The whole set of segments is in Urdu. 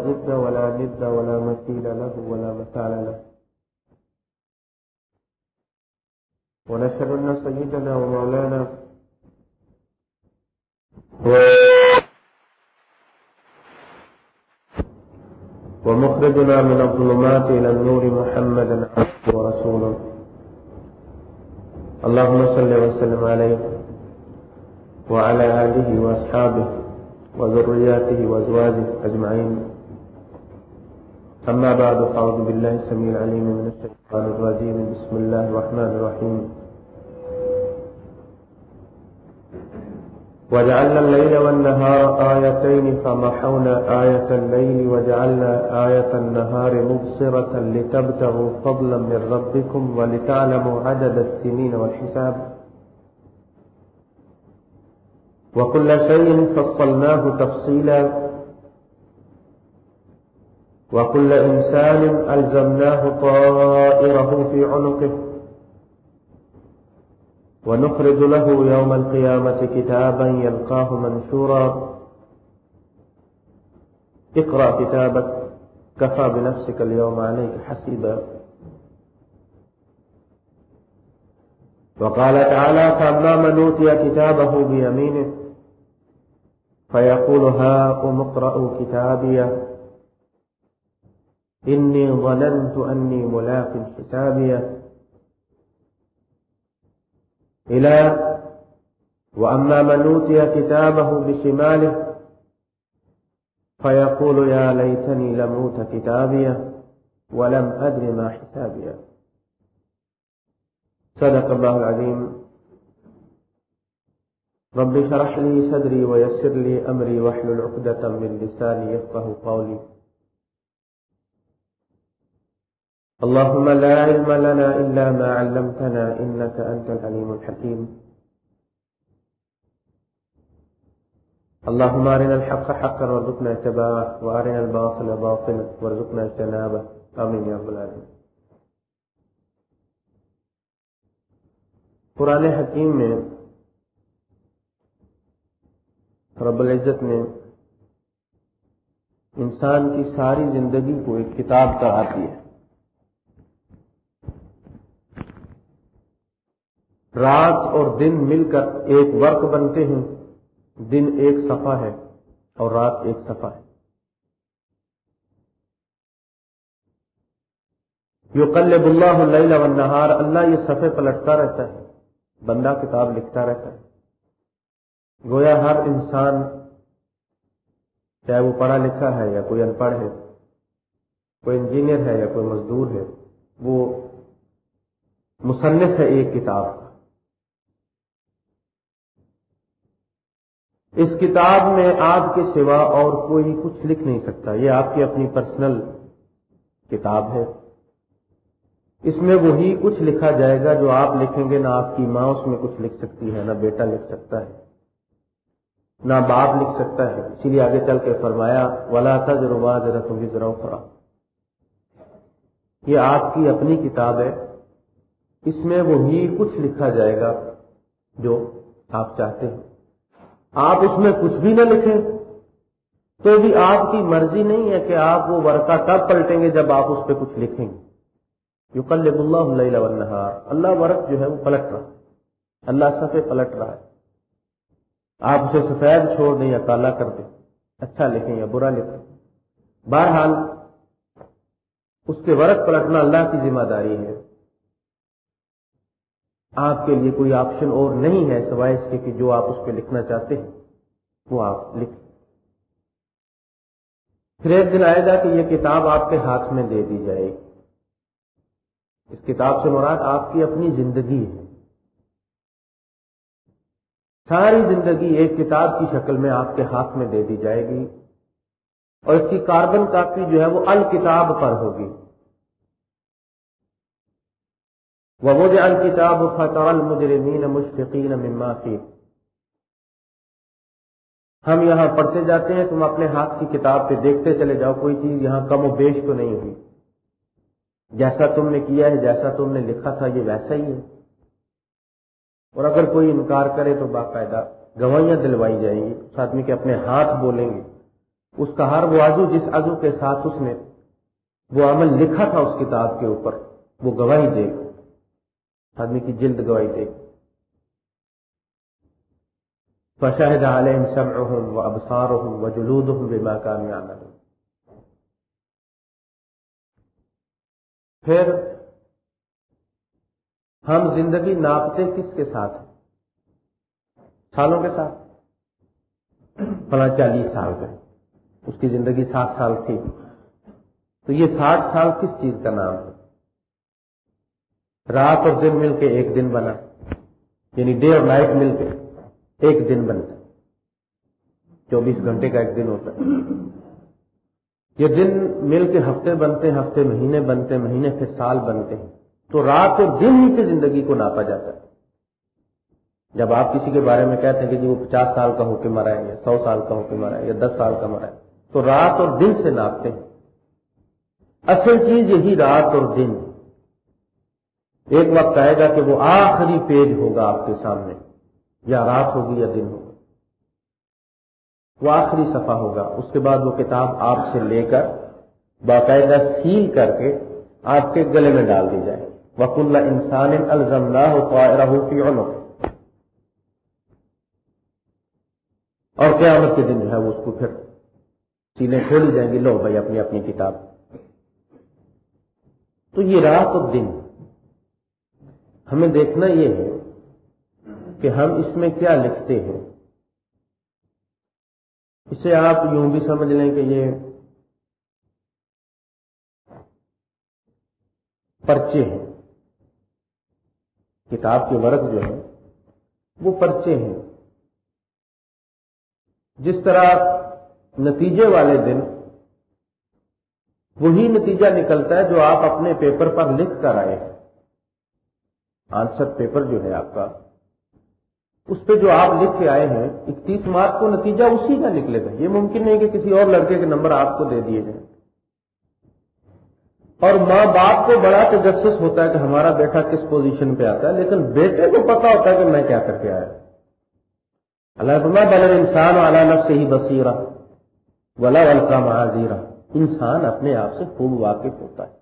ضد ولا ند ولا مثيل له ولا مثال له. ونشهد أن سيدنا ومولانا ومخرجنا من الظلمات إلى النور محمدا عبده ورسوله. اللهم صل وسلم عليه وعلى آله وأصحابه وذرياته وأزواجه أجمعين. أما بعد، فأعوذ بالله السميع العليم من الشيطان الرجيم. بسم الله الرحمن الرحيم. وجعلنا الليل والنهار آيتين، فمحونا آية الليل وجعلنا آية النهار مبصرة لتبتغوا فضلا من ربكم ولتعلموا عدد السنين والحساب. وكل شيء فصلناه تفصيلا. وكل إنسان ألزمناه طائره في عنقه ونخرج له يوم القيامة كتابا يلقاه منشورا. اقرأ كتابك، كفى بنفسك اليوم عليك حسيبا. وقال تعالى، فأما من أوتي كتابه بيمينه فيقول هاكم اقرأوا كتابيه إني ظننت أني ملاق حسابيه إلى، وأما من أوتي كتابه بشماله، فيقول يا ليتني لم أوت كتابيه ولم أدر ما حسابيه صدق الله العظيم. رب شرح لي صدري ويسر لي أمري واحلل عقدة من لساني يفقه قولي. اللهم لا علم لنا إلا ما علمتنا إنك أنت العليم الحكيم. اللهم أرنا الحق حقا وارزقنا اتباعه، وأرنا الباطل باطلا وارزقنا اجتنابه. آمين يا رب العالمين. قرآن حکیم میں رب العزت نے انسان کی ساری زندگی کو ایک کتاب کا آتی ہے۔ رات اور دن مل کر ایک ورق بنتے ہیں۔ دن ایک صفحہ ہے اور رات ایک صفحہ ہے۔ یو کل بلّہ اللہ اللہ یہ صفحے پلٹتا رہتا ہے، بندہ کتاب لکھتا رہتا ہے۔ گویا ہر انسان چاہے وہ پڑھا لکھا ہے یا کوئی ان پڑھ ہے، کوئی انجینئر ہے یا کوئی مزدور ہے، وہ مصنف ہے ایک کتاب۔ کا اس کتاب میں آپ کے سوا اور کوئی کچھ لکھ نہیں سکتا۔ یہ آپ کی اپنی پرسنل کتاب ہے۔ اس میں وہی کچھ لکھا جائے گا جو آپ لکھیں گے، نہ آپ کی ماں اس میں کچھ لکھ سکتی ہے، نہ بیٹا لکھ سکتا ہے، نہ باپ لکھ سکتا ہے۔ اسی لیے آگے چل کے فرمایا، ولا تھا ضرور ذرا تم بھی ذرا فرا یہ آپ کی اپنی کتاب ہے۔ اس میں وہی کچھ لکھا جائے گا جو آپ چاہتے ہیں۔ آپ اس میں کچھ بھی نہ لکھیں۔ تو بھی آپ کی مرضی نہیں ہے کہ آپ وہ ورقہ تب پلٹیں گے جب آپ اس پہ کچھ لکھیں۔ گے یو کل اللہ اللہ اللہ ورق جو ہے وہ پلٹ رہا اللہ سفے پلٹ رہا ہے۔ آپ اسے سفید چھوڑ دیں یا کالا کر دیں۔ اچھا لکھیں یا برا لکھیں۔ بہرحال اس کے ورق پلٹنا اللہ کی ذمہ داری ہے۔ آپ کے لیے کوئی آپشن اور نہیں ہے سوائے اس کے کہ جو آپ اس پہ لکھنا چاہتے ہیں، وہ آپ لکھ۔ پھر ایک دن آئے گا کہ یہ کتاب آپ کے ہاتھ میں دے دی جائے گی۔ اس کتاب سے مراد آپ کی اپنی زندگی ہے۔ ساری زندگی ایک کتاب کی شکل میں آپ کے ہاتھ میں دے دی جائے گی اور اس کی کاربن کاپی جو ہے وہ الکتاب پر ہوگی۔ ووضع الكتاب فترى المجرمين مشفقين مما فيه۔ ہم یہاں پڑھتے جاتے ہیں، تم اپنے ہاتھ کی کتاب پہ دیکھتے چلے جاؤ، کوئی چیز یہاں کم و بیش تو نہیں ہوئی۔ جیسا تم نے کیا ہے، جیسا تم نے لکھا تھا، یہ ویسا ہی ہے۔ اور اگر کوئی انکار کرے تو باقاعدہ گواہیاں دلوائی جائیں گی، اس آدمی کے اپنے ہاتھ بولیں گے۔ اس کا ہر وہ عزو جس عزو کے ساتھ اس نے وہ عمل لکھا تھا اس کتاب کے اوپر، وہ گواہی دے گا۔ آدمی کی جلد گواہی دے۔ گا فشاہد علیہم سمعہم و ابصارہم و جلودہم بما کانوا یعملون۔ پھر ہم زندگی ناپتے کس کے ساتھ سالوں کے ساتھ۔ فلاں چالیس سال کا اس کی زندگی ساٹھ سال تھی۔ تو یہ ساٹھ سال کس چیز کا نام ہے؟ رات اور دن مل کے ایک دن بنا یعنی ڈے اور نائٹ مل کے ایک دن بنتا۔ چوبیس گھنٹے کا ایک دن ہوتا۔ ہے یہ دن مل کے ہفتے بنتے ہیں ہفتے مہینے بنتے ہیں مہینے پھر سال بنتے۔ ہیں تو رات اور دن ہی سے زندگی کو ناپا جاتا ہے۔ جب آپ کسی کے بارے میں کہتے ہیں کہ جی وہ پچاس سال کا ہو کے مرا ہے یا سو سال کا ہو کے مرا ہے یا دس سال کا مرا ہے، تو رات اور دن سے ناپتے ہیں۔ اصل چیز یہی رات اور دن۔ ایک وقت آئے گا کہ وہ آخری پیج ہوگا آپ کے سامنے، یا رات ہوگی یا دن ہوگا۔ وہ آخری صفحہ ہوگا۔ اس کے بعد وہ کتاب آپ سے لے کر، باقاعدہ سیل کر کے آپ کے گلے میں ڈال دی جائے۔ وک اللہ انسان الزم نہ ہو تو اور قیامت کے دن جو ہے وہ اس کو پھر سینے کھولی جائیں گی، لو بھائی اپنی اپنی کتاب۔ تو یہ رات اور دن۔ ہمیں دیکھنا یہ ہے کہ ہم اس میں کیا لکھتے ہیں۔ اسے آپ یوں بھی سمجھ لیں کہ یہ پرچے ہیں۔ کتاب کے ورق جو ہے وہ پرچے ہیں۔ جس طرح نتیجے والے دن، وہی نتیجہ نکلتا ہے جو آپ اپنے پیپر پر لکھ کر آئے ہیں۔ آنسر پیپر جو ہے آپ کا، اس پہ جو آپ لکھ کے آئے ہیں، اکتیس مارچ کو نتیجہ اسی کا نکلے گا۔ یہ ممکن نہیں کہ کسی اور لڑکے کے نمبر آپ کو دے دیے جائیں۔ اور ماں باپ کو بڑا تجسس ہوتا ہے کہ ہمارا بیٹا کس پوزیشن پہ آتا ہے، لیکن بیٹے کو پتا ہوتا ہے کہ میں کیا کر کے آیا۔ اللہ بل انسان والا نف سے ہی بصیرہ ولا الکا معذیرہ انسان اپنے آپ سے خوب واقف ہوتا ہے۔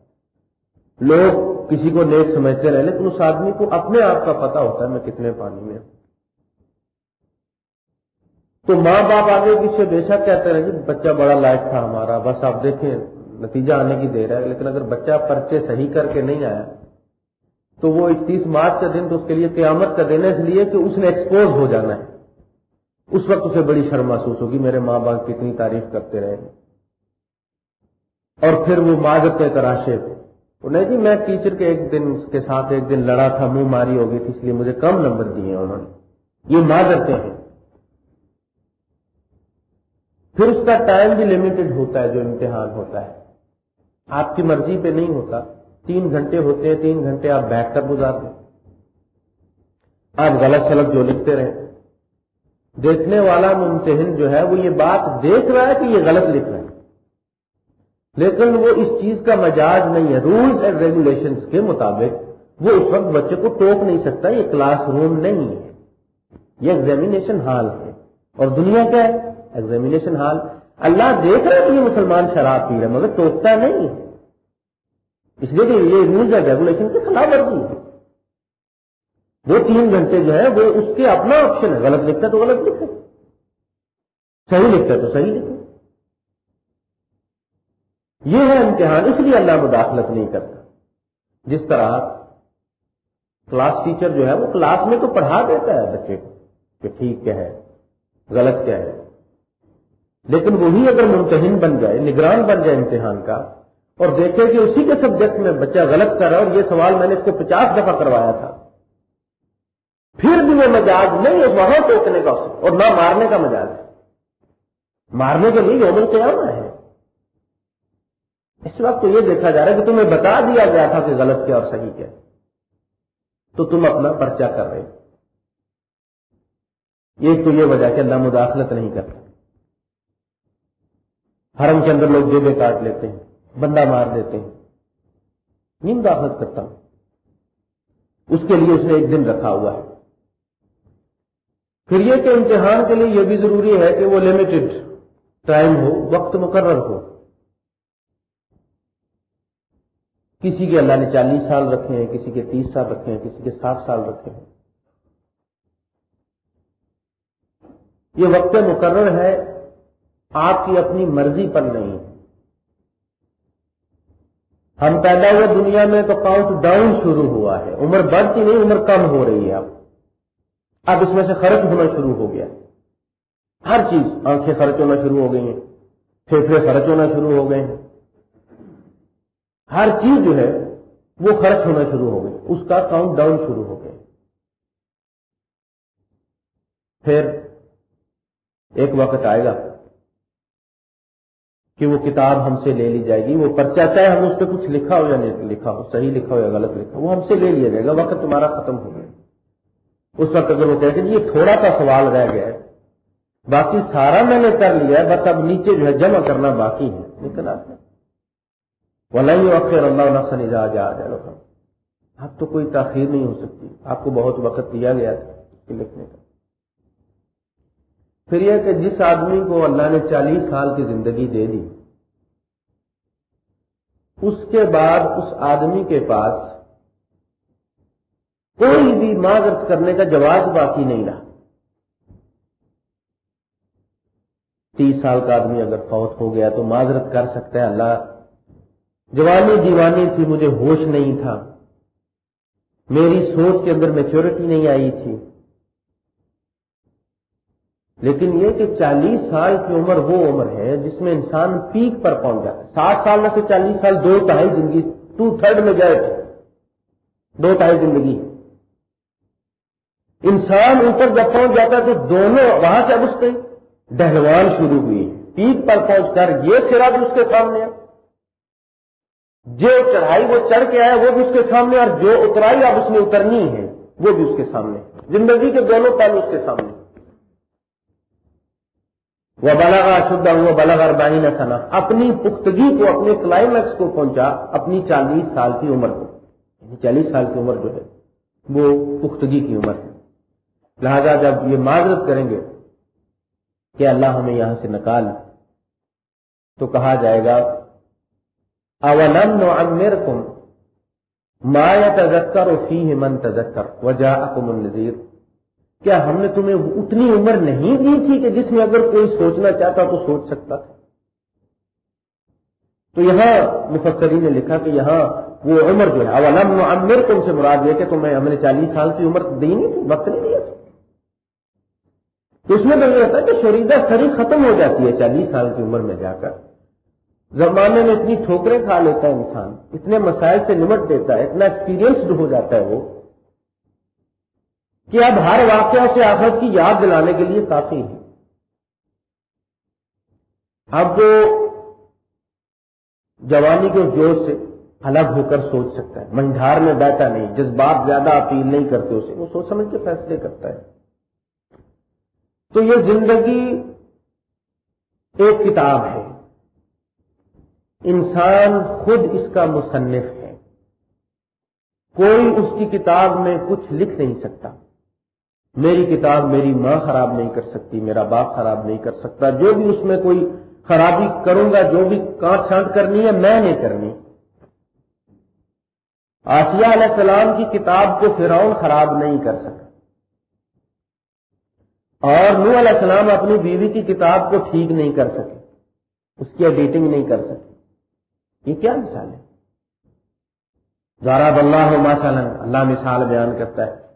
لوگ کسی کو نیک سمجھتے رہے، لیکن اس آدمی کو اپنے آپ کا پتا ہوتا ہے میں کتنے پانی میں ہوں۔ تو ماں باپ آگے پیچھے بے شک کہتے رہے کہ بچہ بڑا لائق تھا ہمارا، بس آپ دیکھیں، نتیجہ آنے کی دیر ہے، لیکن اگر بچہ پرچے صحیح کر کے نہیں آیا، تو وہ اکتیس مارچ کا دن تو اس کے لیے قیامت کا دن ہے، اس لیے کہ اس نے ایکسپوز ہو جانا ہے۔ اس وقت اسے بڑی شرم محسوس ہوگی، میرے ماں باپ کتنی تعریف کرتے رہے۔ اور پھر وہ معذرت تراشے نہیں جی میں ٹیچر کے ایک دن کے ساتھ ایک دن لڑا تھا، منہ ماری ہوگی تھی، اس لیے مجھے کم نمبر دیے انہوں نے۔ یہ معذرتیں ہیں۔ پھر اس کا ٹائم بھی لمیٹڈ ہوتا ہے، جو امتحان ہوتا ہے۔ آپ کی مرضی پہ نہیں ہوتا۔ تین گھنٹے ہوتے ہیں، تین گھنٹے آپ بیٹھ کر گزار دیں آپ غلط سلط جو لکھتے رہیں دیکھنے والا ممتحن جو ہے، وہ یہ بات دیکھ رہا ہے کہ یہ غلط لکھ رہا ہے۔ لیکن وہ اس چیز کا مجاز نہیں ہے۔ رولز اینڈ ریگولیشن کے مطابق وہ اس وقت بچے کو ٹوک نہیں سکتا، یہ کلاس روم نہیں ہے۔ یہ ایگزامینیشن ہال ہے۔ اور دنیا کیا ہے؟ ایگزامینیشن ہال اللہ دیکھ رہا ہے کہ یہ مسلمان شراب پی رہے مگر ٹوکتا نہیں ہے۔ اس لیے کہ یہ رولز اینڈ ریگولیشن کے خلاف ورزی ہے۔ وہ تین گھنٹے جو ہے وہ اس کے اپنا آپشن ہے۔ غلط لکھتا ہے تو غلط لکھے۔ صحیح لکھتا ہے تو صحیح لکھے۔ یہ ہے امتحان، اس لیے اللہ مداخلت نہیں کرتا۔ جس طرح کلاس ٹیچر جو ہے، وہ کلاس میں تو پڑھا دیتا ہے بچے کو کہ ٹھیک کیا ہے، غلط کیا ہے۔ لیکن وہی اگر ممتحن بن جائے، نگران بن جائے امتحان کا اور دیکھے کہ اسی کے سبجیکٹ میں بچہ غلط کر رہا ہے اور یہ سوال میں نے اس کو پچاس دفعہ کروایا تھا، پھر بھی وہ مجاز نہیں ہے وہاں ٹوکنے کا اور نہ مارنے کا مجاز ہے۔ مارنے کے لیے یوم قیامہ ہے۔ اس وقت تو یہ دیکھا جا رہا ہے کہ تمہیں بتا دیا گیا تھا کہ غلط کیا اور صحیح کیا۔ تو تم اپنا پرچہ کر رہے ایک تو یہ وجہ کہ اللہ مداخلت نہیں کرتا۔ حرم کے اندر لوگ جیبیں کاٹ لیتے ہیں، بندہ مار دیتے ہیں۔ نہیں مداخلت کرتا ہوں۔ اس کے لیے اس نے ایک دن رکھا ہوا ہے۔ پھر یہ کہ امتحان کے لیے یہ بھی ضروری ہے کہ وہ لمیٹڈ ٹائم ہو، وقت مقرر ہو۔ کسی کے اللہ نے چالیس سال رکھے ہیں، کسی کے تیس سال رکھے ہیں، کسی کے ساٹھ سال رکھے ہیں۔ یہ وقت مقرر ہے، آپ کی اپنی مرضی پر نہیں۔ ہم پیدا ہوئے دنیا میں تو کاؤنٹ ڈاؤن شروع ہوا ہے۔ عمر بڑھتی نہیں، عمر کم ہو رہی ہے اب۔ اب اس میں سے خرچ ہونا شروع ہو گیا۔ ہر چیز آنکھیں خرچ ہونا شروع ہو گئی ہیں، پھیپھڑے خرچ ہونا شروع ہو گئے ہیں۔ ہر چیز جو ہے وہ خرچ ہونا شروع ہو گئی، اس کا کاؤنٹ ڈاؤن شروع ہو گیا۔ پھر ایک وقت آئے گا کہ وہ کتاب ہم سے لے لی جائے گی، وہ پرچہ چاہے ہم اس پہ کچھ لکھا ہو یا نہیں لکھا ہو، صحیح لکھا ہو یا غلط لکھا ہو، وہ ہم سے لے لیا جائے گا، وقت تمہارا ختم ہو گیا۔ اس وقت اگر وہ کہتے ہیں یہ تھوڑا سا سوال رہ گیا ہے، باقی سارا میں نے کر لیا ہے، بس اب نیچے جو ہے جمع کرنا باقی ہے۔ لیکن آپ وہ نہیں وقت اللہ نقصان جا جا جائے اب تو کوئی تاخیر نہیں ہو سکتی. آپ کو بہت وقت دیا گیا تھا لکھنے کا۔ پھر یہ کہ جس آدمی کو اللہ نے چالیس سال کی زندگی دے دی، اس کے بعد اس آدمی کے پاس کوئی بھی معذرت کرنے کا جواز باقی نہیں رہا۔ تیس سال کا آدمی اگر فوت ہو گیا تو معذرت کر سکتا ہے، اللہ جوانی دیوانی تھی، مجھے ہوش نہیں تھا۔ میری سوچ کے اندر میچورٹی نہیں آئی تھی۔ لیکن یہ کہ چالیس سال کی عمر وہ عمر ہے جس میں انسان پیک پر پہنچ جاتا ہے۔ ساٹھ سال میں سے چالیس سال دو تہائی زندگی ٹو تھرڈ میں جائے تھے۔ دو تہائی زندگی۔ انسان اوپر جب پہنچ جاتا ہے تو دونوں وہاں سے اب اس کے ڈہلوان شروع ہوئی۔ پیک پر پہنچ کر یہ سرا بھی اس کے سامنے ہے۔ جو چڑھائی وہ چڑھ کے آیا وہ بھی اس کے سامنے، اور جو اترائی اب اس نے اترنی ہے، وہ بھی اس کے سامنے۔ زندگی کے دونوں پہلو اس کے سامنے۔ وہ بلغا شدہ وہ بلغ اربانی نہ سنا اپنی پختگی کو، اپنے کلائمیکس کو پہنچا اپنی چالیس سال کی عمر کو۔ یعنی چالیس سال کی عمر جو ہے، وہ پختگی کی عمر ہے۔ لہذا جب یہ معذرت کریں گے کہ اللہ ہمیں یہاں سے نکال، تو کہا جائے گا اولم نعمرکم ما يتذكر فيه من تذكر؟ وجاءكم النذير. کیا ہم نے تمہیں اتنی عمر نہیں دی تھی کہ جس میں اگر کوئی سوچنا چاہتا تو سوچ سکتا؟ تھا تو یہاں مفسرین نے لکھا کہ یہاں وہ عمر جو ہے اولم نعمرکم سے مراد یہ کہ تمہیں ہم نے چالیس سال کی عمر دی نہیں تھی، وقت نہیں دیا تو اس میں تو یہ ہوتا ہے کہ شریدہ سری ختم ہو جاتی ہے چالیس سال کی عمر میں جا کر۔ زمانے میں اتنی ٹھوکریں کھا لیتا ہے انسان، اتنے مسائل سے نمٹ دیتا ہے، اتنا ایکسپیرینسڈ ہو جاتا ہے وہ، کہ اب ہر واقعہ سے آخرت کی یاد دلانے کے لیے کافی ہے۔ اب وہ جوانی کے جوش سے الگ ہو کر سوچ سکتا ہے منڈار میں بیٹھا نہیں، جذبات زیادہ اپیل نہیں کرتے اسے، وہ سوچ سمجھ کے فیصلے کرتا ہے۔ تو یہ زندگی ایک کتاب ہے۔ انسان خود اس کا مصنف ہے۔ کوئی اس کی کتاب میں کچھ لکھ نہیں سکتا۔ میری کتاب میری ماں خراب نہیں کر سکتی، میرا باپ خراب نہیں کر سکتا۔ جو بھی اس میں کوئی خرابی کروں گا، جو بھی کانٹ چھانٹ کرنی ہے، میں نہیں کرنی۔ آسیہ علیہ السلام کی کتاب کو فرعون خراب نہیں کر سکتا اور نو علیہ السلام اپنی بیوی کی کتاب کو ٹھیک نہیں کر سکے۔ اس کی ایڈیٹنگ نہیں کر سکے۔ یہ کیا مثال ہے؟ زارا اللہ ماشاء اللہ مثال بیان کرتا ہے۔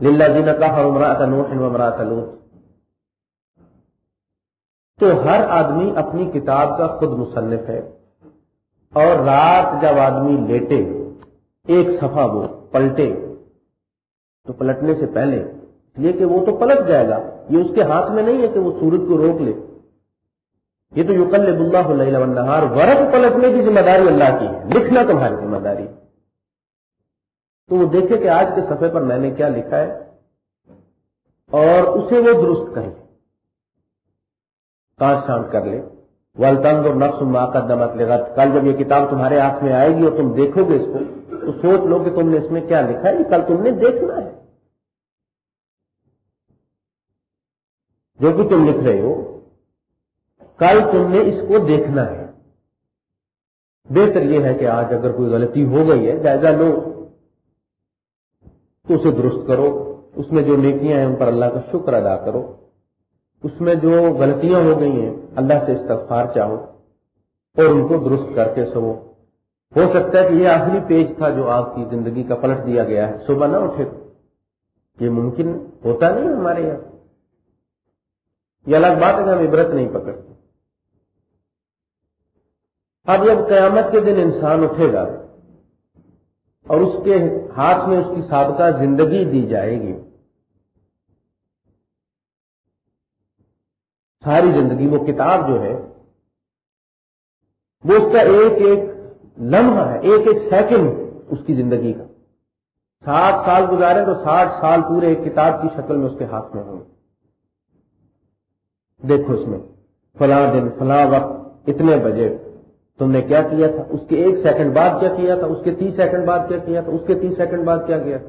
للہ جی کا عمرات نوح عمرات لوت تو ہر آدمی اپنی کتاب کا خود مصنف ہے۔ اور رات جب آدمی لیٹے، ایک صفحہ وہ پلٹے۔ تو پلٹنے سے پہلے یہ کہ وہ تو پلٹ جائے گا۔ یہ اس کے ہاتھ میں نہیں ہے کہ وہ سورج کو روک لے۔ یہ تو یوکل اللہ نہار ورق پلٹنے کی ذمہ داری اللہ کی ہے، لکھنا تمہاری ذمہ داری۔ تو وہ دیکھے کہ آج کے صفحے پر میں نے کیا لکھا ہے، اور اسے وہ درست کر لے کانٹ شانٹ کر لے۔ ولطنگ اور نفس ماں کا دمت لے گا کل جب یہ کتاب تمہارے ہاتھ میں آئے گی اور تم دیکھو گے اس کو، تو سوچ لو کہ تم نے اس میں کیا لکھا ہے۔ کل تم نے دیکھنا ہے۔ جو کہ تم لکھ رہے ہو کل تم نے اس کو دیکھنا ہے۔ بہتر یہ ہے کہ آج اگر کوئی غلطی ہو گئی ہے، جائزہ لو۔ تو اسے درست کرو۔ اس میں جو نیکیاں ہیں، ان پر اللہ کا شکر ادا کرو۔ اس میں جو غلطیاں ہو گئی ہیں، اللہ سے استغفار چاہو اور ان کو درست کر کے سو ہو سکتا ہے کہ یہ آخری پیج تھا جو آپ کی زندگی کا پلٹ دیا گیا ہے۔ صبح نہ اٹھے۔ یہ ممکن ہوتا نہیں ہمارے یہاں۔ یہ الگ بات ہے کہ ہم عبرت نہیں پکڑتے۔ اب جب قیامت کے دن انسان اٹھے گا اور اس کے ہاتھ میں اس کی سابقہ زندگی دی جائے گی، ساری زندگی وہ کتاب جو ہے، وہ اس کا ایک ایک لمحہ ہے، ایک ایک سیکنڈ اس کی زندگی کا۔ ساٹھ سال گزارے تو ساٹھ سال پورے ایک کتاب کی شکل میں اس کے ہاتھ میں ہوں۔ گے دیکھو اس میں، فلاں دن، فلاں وقت، اتنے بجے۔ تم نے کیا کیا تھا؟ اس کے ایک سیکنڈ بعد کیا کیا تھا؟ اس کے تیس سیکنڈ بعد کیا کیا تھا؟ اس کے تیس سیکنڈ بعد کیا کیا تھا؟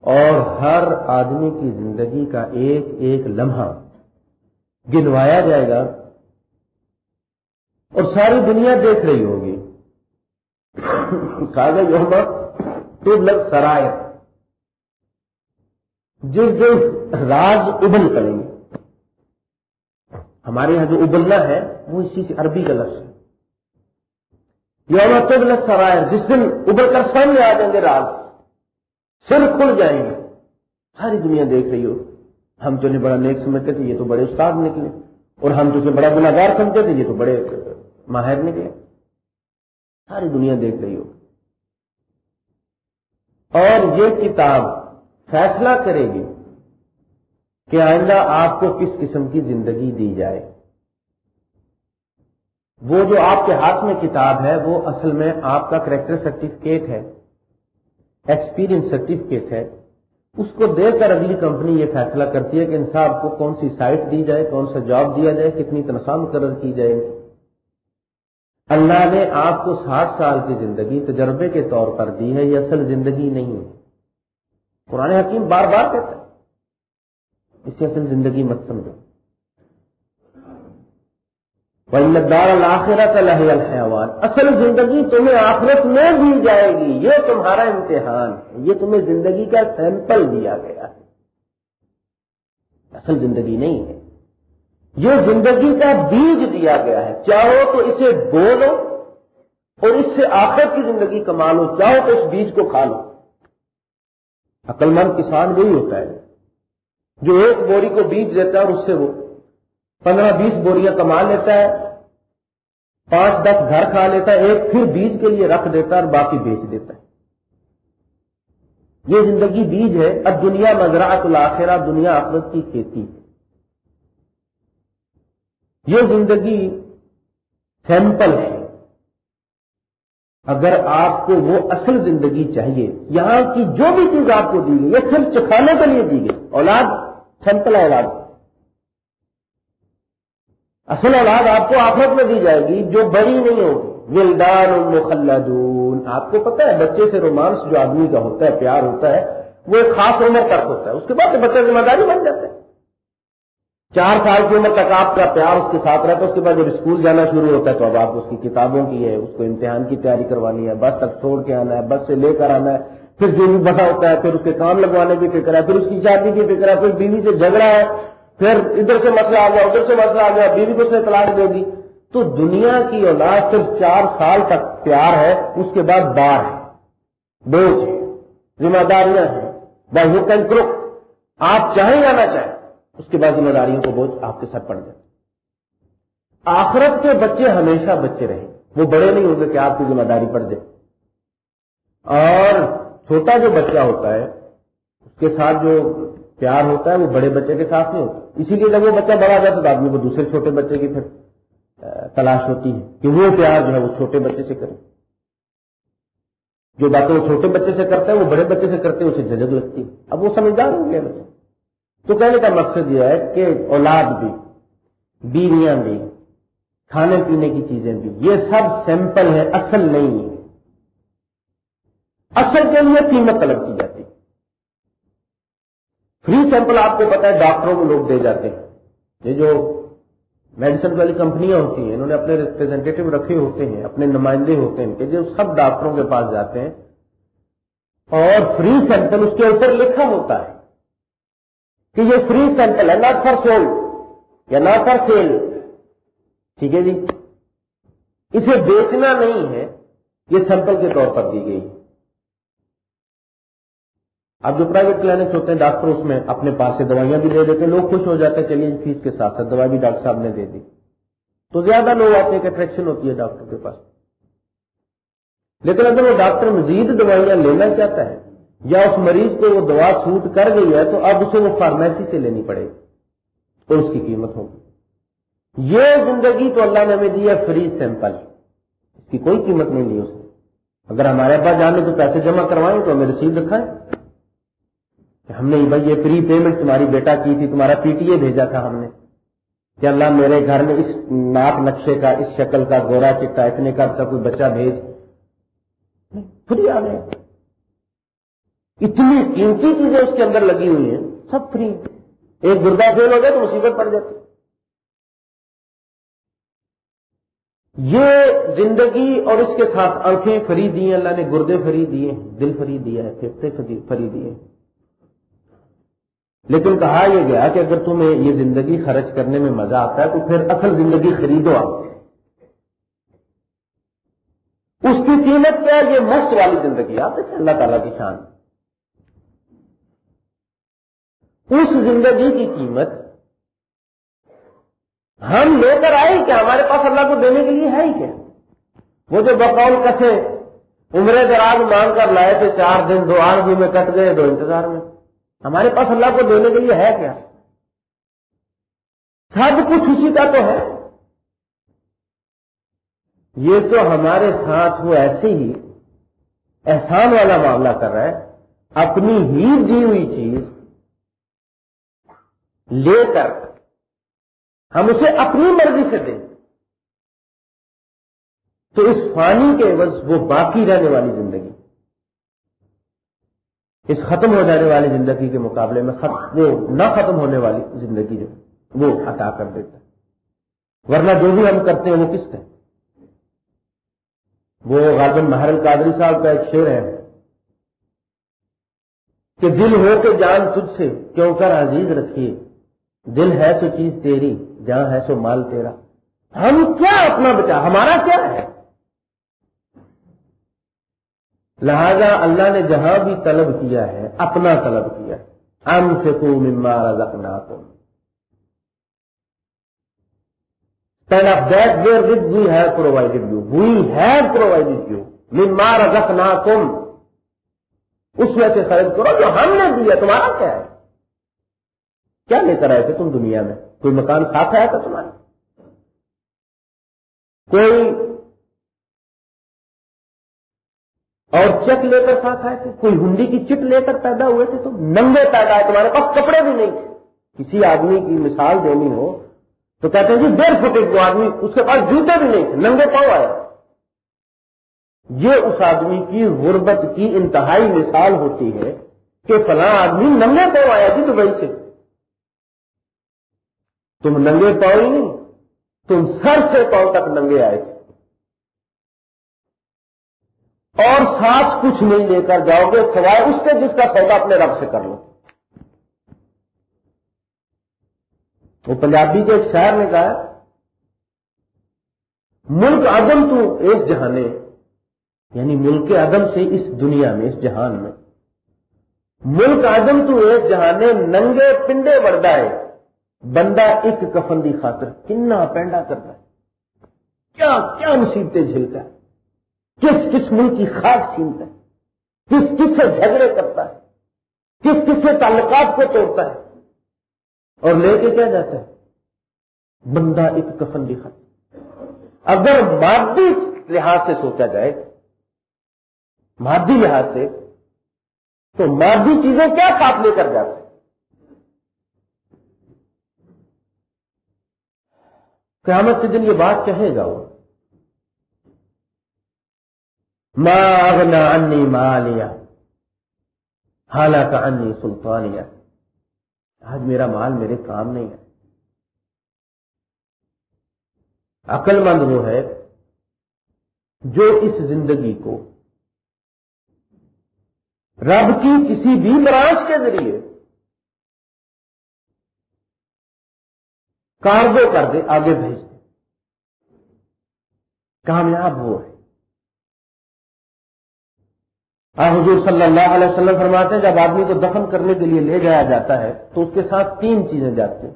اور ہر آدمی کی زندگی کا ایک ایک لمحہ گنوایا جائے گا اور ساری دنیا دیکھ رہی ہوگی۔ کاغذ ٹوب لگ سرائے۔ جس دن راز ابل کریں گے۔ ہمارے یہاں جو ابلنا ہے، وہ اسی سے عربی کا لفظ ہے۔ یوم طب لگ سرائے جس دن ابل کر سامنے آ جائیں گے راز، سر کھل جائیں گے۔ ساری دنیا دیکھ رہی ہو۔ ہم تو بڑا نیک سمجھتے تھے، یہ تو بڑے استاد نکلے۔ اور ہم تو بڑا گناگار سمجھتے تھے، یہ تو بڑے ماہر نکلے۔ ساری دنیا دیکھ رہی ہو۔ اور یہ کتاب فیصلہ کرے گی۔ کہ آئندہ آپ کو کس قسم کی زندگی دی جائے۔ وہ جو آپ کے ہاتھ میں کتاب ہے، وہ اصل میں آپ کا کریکٹر سرٹیفکیٹ ہے ایکسپیرئنس سرٹیفکیٹ ہے۔ اس کو دے کر اگلی کمپنی یہ فیصلہ کرتی ہے کہ انصاف کو کون سی سائٹ دی جائے، کون سا جاب دیا جائے، کتنی تنخواہ مقرر کی جائے۔ اللہ نے آپ کو ساٹھ سال کی زندگی تجربے کے طور پر دی ہے، یہ اصل زندگی نہیں ہے۔ قرآن حکیم بار بار کہتا ہے۔ اس سے اصل زندگی مت سمجھو۔ دار الآخرت الحیوان اصل زندگی تمہیں آخرت میں دی جائے گی، یہ تمہارا امتحان ہے۔ یہ تمہیں زندگی کا سیمپل دیا گیا ہے۔ اصل زندگی نہیں ہے۔ یہ زندگی کا بیج دیا گیا ہے۔ چاہو تو اسے بولو اور اس سے آخر کی زندگی کما لو۔ چاہو تو اس بیج کو کھا لو۔ عقل مند کسان وہی ہوتا ہے۔ جو ایک بوری کو بیج دیتا ہے اور اس سے وہ پندرہ بیس بوریاں کما لیتا ہے، پانچ دس گھر کھا لیتا ہے، ایک پھر بیج کے لیے رکھ دیتا ہے اور باقی بیچ دیتا ہے۔ یہ زندگی بیج ہے، اب دنیا مزرعت الاخرہ، دنیا آخرت کی کھیتی ہے۔ یہ زندگی سیمپل ہے۔ اگر آپ کو وہ اصل زندگی چاہیے، یہاں کی جو بھی چیز آپ کو دی گئی، یہ صرف چکھانے کے لیے دی گئی۔ اولاد سیمپل اولاد۔ اصل اولاد آپ کو آفت میں دی جائے گی، جو بڑی نہیں ہوگی۔ ولدان المخلدون آپ کو پتا ہے، بچے سے رومانس جو آدمی کا ہوتا ہے، پیار ہوتا ہے، وہ ایک خاص عمر تک ہوتا ہے۔ اس کے بعد بچے ذمہ داری بن جاتا ہے۔ چار سال کی عمر تک آپ کا پیار اس کے ساتھ رہتا ہے، اس کے بعد جب اسکول جانا شروع ہوتا ہے تو اب آپ اس کی کتابوں کی ہے، اس کو امتحان کی تیاری کروانی ہے، بس تک چھوڑ کے آنا ہے، بس سے لے کر آنا ہے۔ پھر جو بھی بڑا ہوتا ہے، پھر اس کے کام لگوانے کی فکر ہے، پھر اس کی شادی کی فکر ہے، پھر بیوی سے جھگڑا ہے، پھر ادھر سے مسئلہ آ گیا، ادھر سے مسئلہ آ گیا، بیوی کو اس نے تلاش دے دی۔ تو دنیا کی اولاد صرف چار سال تک پیار ہے، اس کے بعد بار ہے۔ بوجھ ہے، ذمہ داریاں ہیں بائی ہو کروک آپ چاہیں یا نہ چاہیں، اس کے بعد ذمہ داریوں کو بوجھ آپ کے سر پڑ جائے آخرت کے بچے ہمیشہ بچے رہیں۔ وہ بڑے نہیں ہوں گے کہ آپ کی ذمہ داری پڑ جائے۔ اور چھوٹا جو بچہ ہوتا ہے، اس کے ساتھ جو پیار ہوتا ہے، وہ بڑے بچے کے ساتھ نہیں ہوتا۔ اسی لیے جب وہ بچہ بڑا جاتا تو آدمی کو دوسرے چھوٹے بچے کی پھر تلاش ہوتی ہے کہ وہ پیار جو ہے وہ چھوٹے بچے سے کرے۔ جو باتیں وہ چھوٹے بچے سے کرتا ہے، وہ بڑے بچے سے کرتے ہیں اسے جھجک لگتی ہے۔ اب وہ سمجھدار ہو گیا بچے تو کہنے کا مقصد یہ ہے کہ اولاد بھی، بیویاں بھی، کھانے پینے کی چیزیں بھی، یہ سب سیمپل ہے اصل نہیں ہے اصل کے لیے قیمت طلب کی جاتی فری سیمپل آپ کو پتا ہے، ڈاکٹروں کو لوگ دے جاتے ہیں۔ یہ جو میڈیسن والی کمپنیاں ہوتی ہیں، انہوں نے اپنے ریپرزینٹیو رکھے ہوتے ہیں، اپنے نمائندے ہوتے ہیں کہ جو سب ڈاکٹروں کے پاس جاتے ہیں۔ اور فری سیمپل اس کے اوپر لکھا ہوتا ہے کہ یہ فری سیمپل ہے ناٹ فار سول یا ناٹ فار سیل ٹھیک ہے جی؟ اسے بیچنا نہیں ہے، یہ سیمپل کے طور پر دی گئی۔ ہے اب جو پرائیویٹ کلینکس ہوتے ہیں ڈاکٹر اس میں اپنے پاس سے دوائیاں بھی دے دیتے ہیں۔ لوگ خوش ہو جاتے ہیں چلیے فیس کے ساتھ ساتھ دوائی بھی ڈاکٹر صاحب نے دے دی۔ تو زیادہ لوگ آتے ہیں کہ اٹریکشن ہوتی ہے ڈاکٹر کے پاس۔ لیکن اگر وہ ڈاکٹر مزید دوائیاں لینا چاہتا ہے، یا اس مریض کو وہ دوا سوٹ کر گئی ہے، تو اب اسے وہ فارمیسی سے لینی پڑے گی۔ تو اس کی قیمت ہوگی۔ یہ زندگی تو اللہ نے ہمیں دی ہے فری سیمپل اس کی کوئی قیمت نہیں لی اس نے۔ اگر ہمارے پاس جانے تو پیسے جمع کروائیں تو ہمیں رسید رکھائیں کہ ہم نے بھائی یہ پری پیمنٹ تمہاری بیٹا کی تھی، تمہارا پی ٹی اے بھیجا تھا ہم نے۔ کہ اللہ میرے گھر میں اس ناپ نقشے کا، اس شکل کا، گورا چٹا اتنے کا کوئی بچہ بھیج۔ فری آ گئے۔ اتنی قیمتی چیزیں اس کے اندر لگی ہوئی ہیں، سب فری ایک گردہ فیل ہو گیا تو مصیبت پڑ جاتی۔ یہ زندگی اور اس کے ساتھ آنکھیں فری دی ہیں، اللہ نے گردے فری دیے دل فری دیا ہے پھیپھڑے فری دیے لیکن کہا یہ گیا کہ اگر تمہیں یہ زندگی خرچ کرنے میں مزہ آتا ہے تو پھر اصل زندگی خریدو آپ۔ اس کی قیمت کیا ہے؟ یہ مفت والی زندگی آپ دیکھیں، اللہ تعالی کی شان۔ اس زندگی کی قیمت ہم لے کر آئے کیا ہمارے پاس اللہ کو دینے کے لیے ہے ہی کیا؟ وہ جو بقول کسے عمرے دراز مانگ کر لائے تھے، چار دن دو آٹھ میں کٹ گئے، دو انتظار میں۔ ہمارے پاس اللہ کو دینے کے لیے ہے کیا؟ سب کچھ اسی کا تو ہے۔ یہ تو ہمارے ساتھ وہ ایسے ہی احسان والا معاملہ کر رہا ہے۔ اپنی ہی دی ہوئی چیز لے کر ہم اسے اپنی مرضی سے دیں۔ تو اس فانی کے عوض وہ باقی رہنے والی زندگی۔ اس ختم ہو جانے والی زندگی کے مقابلے میں وہ نہ ختم ہونے والی زندگی جو وہ عطا کر دیتا ہے۔ ورنہ جو بھی ہم کرتے ہیں وہ کس کا وہ غالباً مہر القادری صاحب کا ایک شعر ہے کہ دل ہو کے جان تجھ سے کیوں کر عزیز رکھیے۔ دل ہے سو چیز تیری جہاں ہے سو مال تیرا۔ ہم کیا اپنا بچا ہمارا کیا ہے؟ لہذا اللہ نے جہاں بھی طلب کیا ہے، اپنا طلب کیا ہم سے کو ممار رکھنا کو spend of that wherewith we have provided you we have provided you ممار رکھنا کم اس میں سے خرید کرو جو ہم نے دیا، تمہارا کیا ہے؟ کیا لے کر آئے تھے تم دنیا میں؟ کوئی مکان ساتھ آیا تھا تمہارا کوئی اور چیک لے کر ساتھ آئے تھے۔ کوئی ہنڈی کی چٹ لے کر پیدا ہوئے تھے تو ننگے پیدا آئے تمہارے پاس کپڑے بھی نہیں تھے۔ کسی آدمی کی مثال دینی ہو تو کہتے ہیں جی ڈیڑھ فٹ وہ آدمی، اس کے پاس جوتے بھی نہیں تھے، ننگے پاؤں آئے۔ یہ اس آدمی کی غربت کی انتہائی مثال ہوتی ہے کہ فلاں آدمی ننگے پاؤں آیا تھی دبئی سے۔ تم ننگے پاؤں ہی نہیں، تم سر سے پاؤں تک ننگے آئے تھے۔ اور ساتھ کچھ نہیں لے کر جاؤ گے سوائے اس کے جس کا سودا اپنے رب سے کر لو۔ وہ پنجابی کے ایک شہر نے کہا ملک عدم تو اس جہانے یعنی ملک عدم سے اس دنیا میں، اس جہان میں۔ ملک عدم تو اس جہانے، ننگے پنڈے ہے بندہ ایک کفن دی خاطر کنا پینڈا کرتا ہے۔ کیا کیا مصیبتیں جھیلتا ہے۔ کس کس ملک کی خاک چھینتا ہے کس کس سے جھگڑے کرتا ہے کس کس سے تعلقات کو توڑتا ہے۔ اور لے کے کیا جاتا ہے؟ بندہ ایک کفن دکھا اگر مادی لحاظ سے سوچا جائے، مادی لحاظ سے، تو مادی چیزیں کیا ساتھ لے کر جاتے ہیں؟ قیامت کے دن یہ بات کہے گا وہ اغنا انی مالیا حالانکہ انی سلطانیہ آج میرا مال میرے کام نہیں ہے. عقل مند وہ ہے جو اس زندگی کو رب کی کسی بھی برانچ کے ذریعے کارگو کر دے، آگے بھیج دے۔ کامیاب وہ ہے۔ حضور صلی اللہ علیہ وسلم فرماتے ہیں، جب آدمی کو دفن کرنے کے لیے لے جایا جاتا ہے، تو اس کے ساتھ تین چیزیں جاتی ہیں۔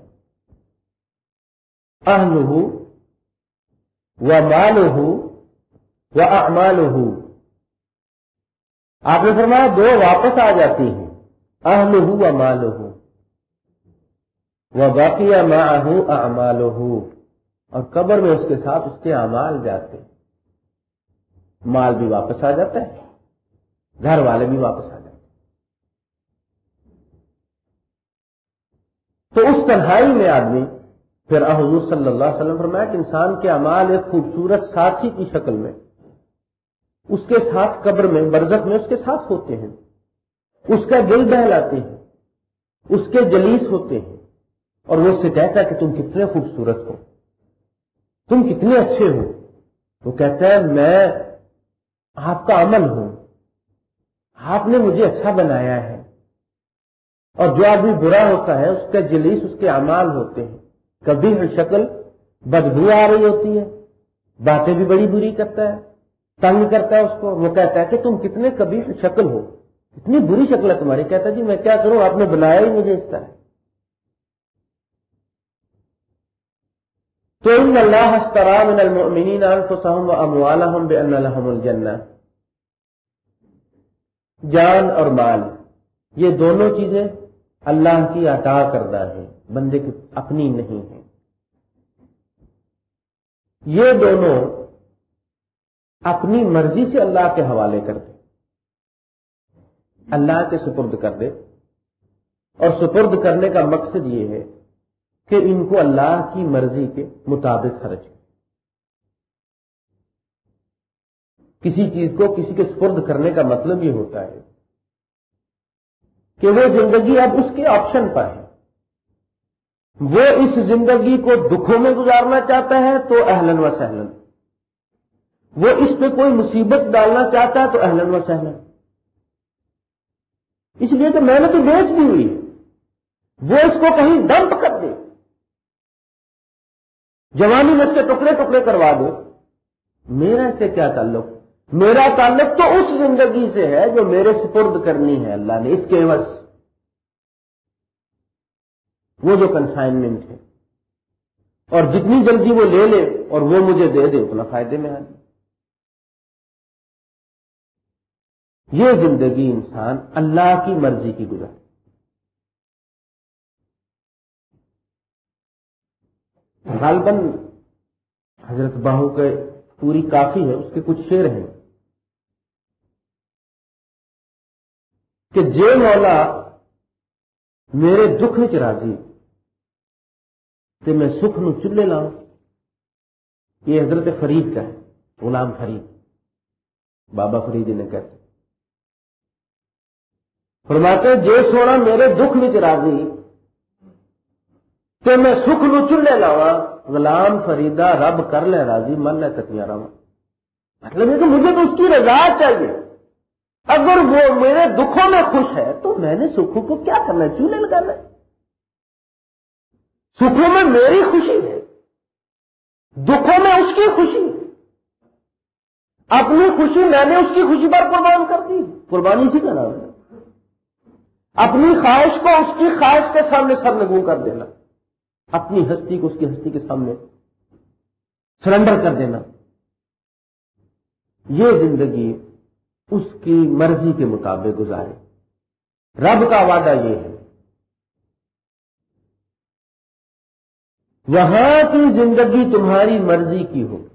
اہل ہو مال ہو وہ امال ہو آپ نے فرمایا، دو واپس آ جاتی ہیں اہل ہو و مال ہو وہ باقی ماں امال ہو اور قبر میں اس کے ساتھ اس کے امال جاتے ہیں۔ مال بھی واپس آ جاتا ہے۔ گھر والے بھی واپس آ جاتے تو اس تنہائی میں آدمی، پھر حضور صلی اللہ علیہ وسلم فرمایا کہ انسان کے امال ایک خوبصورت ساتھی کی شکل میں، اس کے ساتھ قبر میں، برزخ میں اس کے ساتھ ہوتے ہیں۔ اس کا دل بہلاتے ہیں، اس کے جلیس ہوتے ہیں۔ اور وہ اس سے کہتا ہے کہ تم کتنے خوبصورت ہو، تم کتنے اچھے ہو۔ وہ کہتا ہے، میں آپ کا عمل ہوں۔ آپ نے مجھے اچھا بنایا ہے۔ اور جو آدمی برا ہوتا ہے، اس کا جلیس، اس کے امال ہوتے ہیں۔ کبھی ہر شکل بدبو آ رہی ہوتی ہے۔ باتیں بھی بڑی بری کرتا ہے۔ تنگ کرتا ہے اس کو۔ وہ کہتا ہے کہ تم کتنے کبھی شکل ہو۔ اتنی بری شکل ہے تمہاری۔ کہتا ہے جی میں کیا کروں؟ آپ نے بنایا ہی مجھے اس طرح۔ تو ان اللہ من المؤمنین انفسهم واموالهم بان لهم الجنہ۔ جان اور مال، یہ دونوں چیزیں اللہ کی عطا کردہ ہیں، بندے کی اپنی نہیں ہیں۔ یہ دونوں اپنی مرضی سے اللہ کے حوالے کر دے اللہ کے سپرد کر دے اور سپرد کرنے کا مقصد یہ ہے کہ ان کو اللہ کی مرضی کے مطابق خرچ کسی چیز کو کسی کے سپرد کرنے کا مطلب یہ ہوتا ہے کہ وہ زندگی اب اس کے آپشن پر ہے۔ وہ اس زندگی کو دکھوں میں گزارنا چاہتا ہے تو اہلن و سہلن وہ اس پہ کوئی مصیبت ڈالنا چاہتا ہے تو اہلن و سہلن اس لیے کہ میں نے تو بیچ دی ہوئی وہ اس کو کہیں ڈمپ کر دے۔ جوانی میں اس کے ٹکڑے ٹکڑے کروا دو میرا اس سے کیا تعلق؟ میرا تعلق تو اس زندگی سے ہے جو میرے سپرد کرنی ہے، اللہ نے اس کے عوض۔ وہ جو کنسائنمنٹ ہے۔ اور جتنی جلدی وہ لے لے اور وہ مجھے دے دے، اتنا فائدے میں آ یہ زندگی انسان اللہ کی مرضی کی گزر غالباً حضرت باہو کے پوری کافی ہے، اس کے کچھ شیر ہیں۔ کہ جے مولا میرے دکھ راضی کہ میں سکھ نو چلے لاؤں یہ حضرت فرید کا ہے، غلام فرید۔ بابا فرید نے کہتے فرماتے جے سونا میرے دکھ وچ راضی کہ میں سکھ نو چلے لاوا غلام فریدا رب کر لے، راضی، من لے تکیا رہا مطلب یہ کہ مجھے تو اس کی رضا چاہیے۔ اگر وہ میرے دکھوں میں خوش ہے، تو میں نے سکھوں کو کیا کرنا ہے؟ چولہے لگانا ہے۔ سکھوں میں میری خوشی ہے، دکھوں میں اس کی خوشی اپنی خوشی میں نے اس کی خوشی پر قربان کر دی۔ قربانی اسی کا نام ہے۔ اپنی خواہش کو اس کی خواہش کے سامنے سر لگو کر دینا۔ اپنی ہستی کو اس کی ہستی کے سامنے سرنڈر کر دینا۔ یہ زندگی اس کی مرضی کے مطابق گزارے۔ رب کا وعدہ یہ ہے۔ یہاں کی زندگی تمہاری مرضی کی ہو۔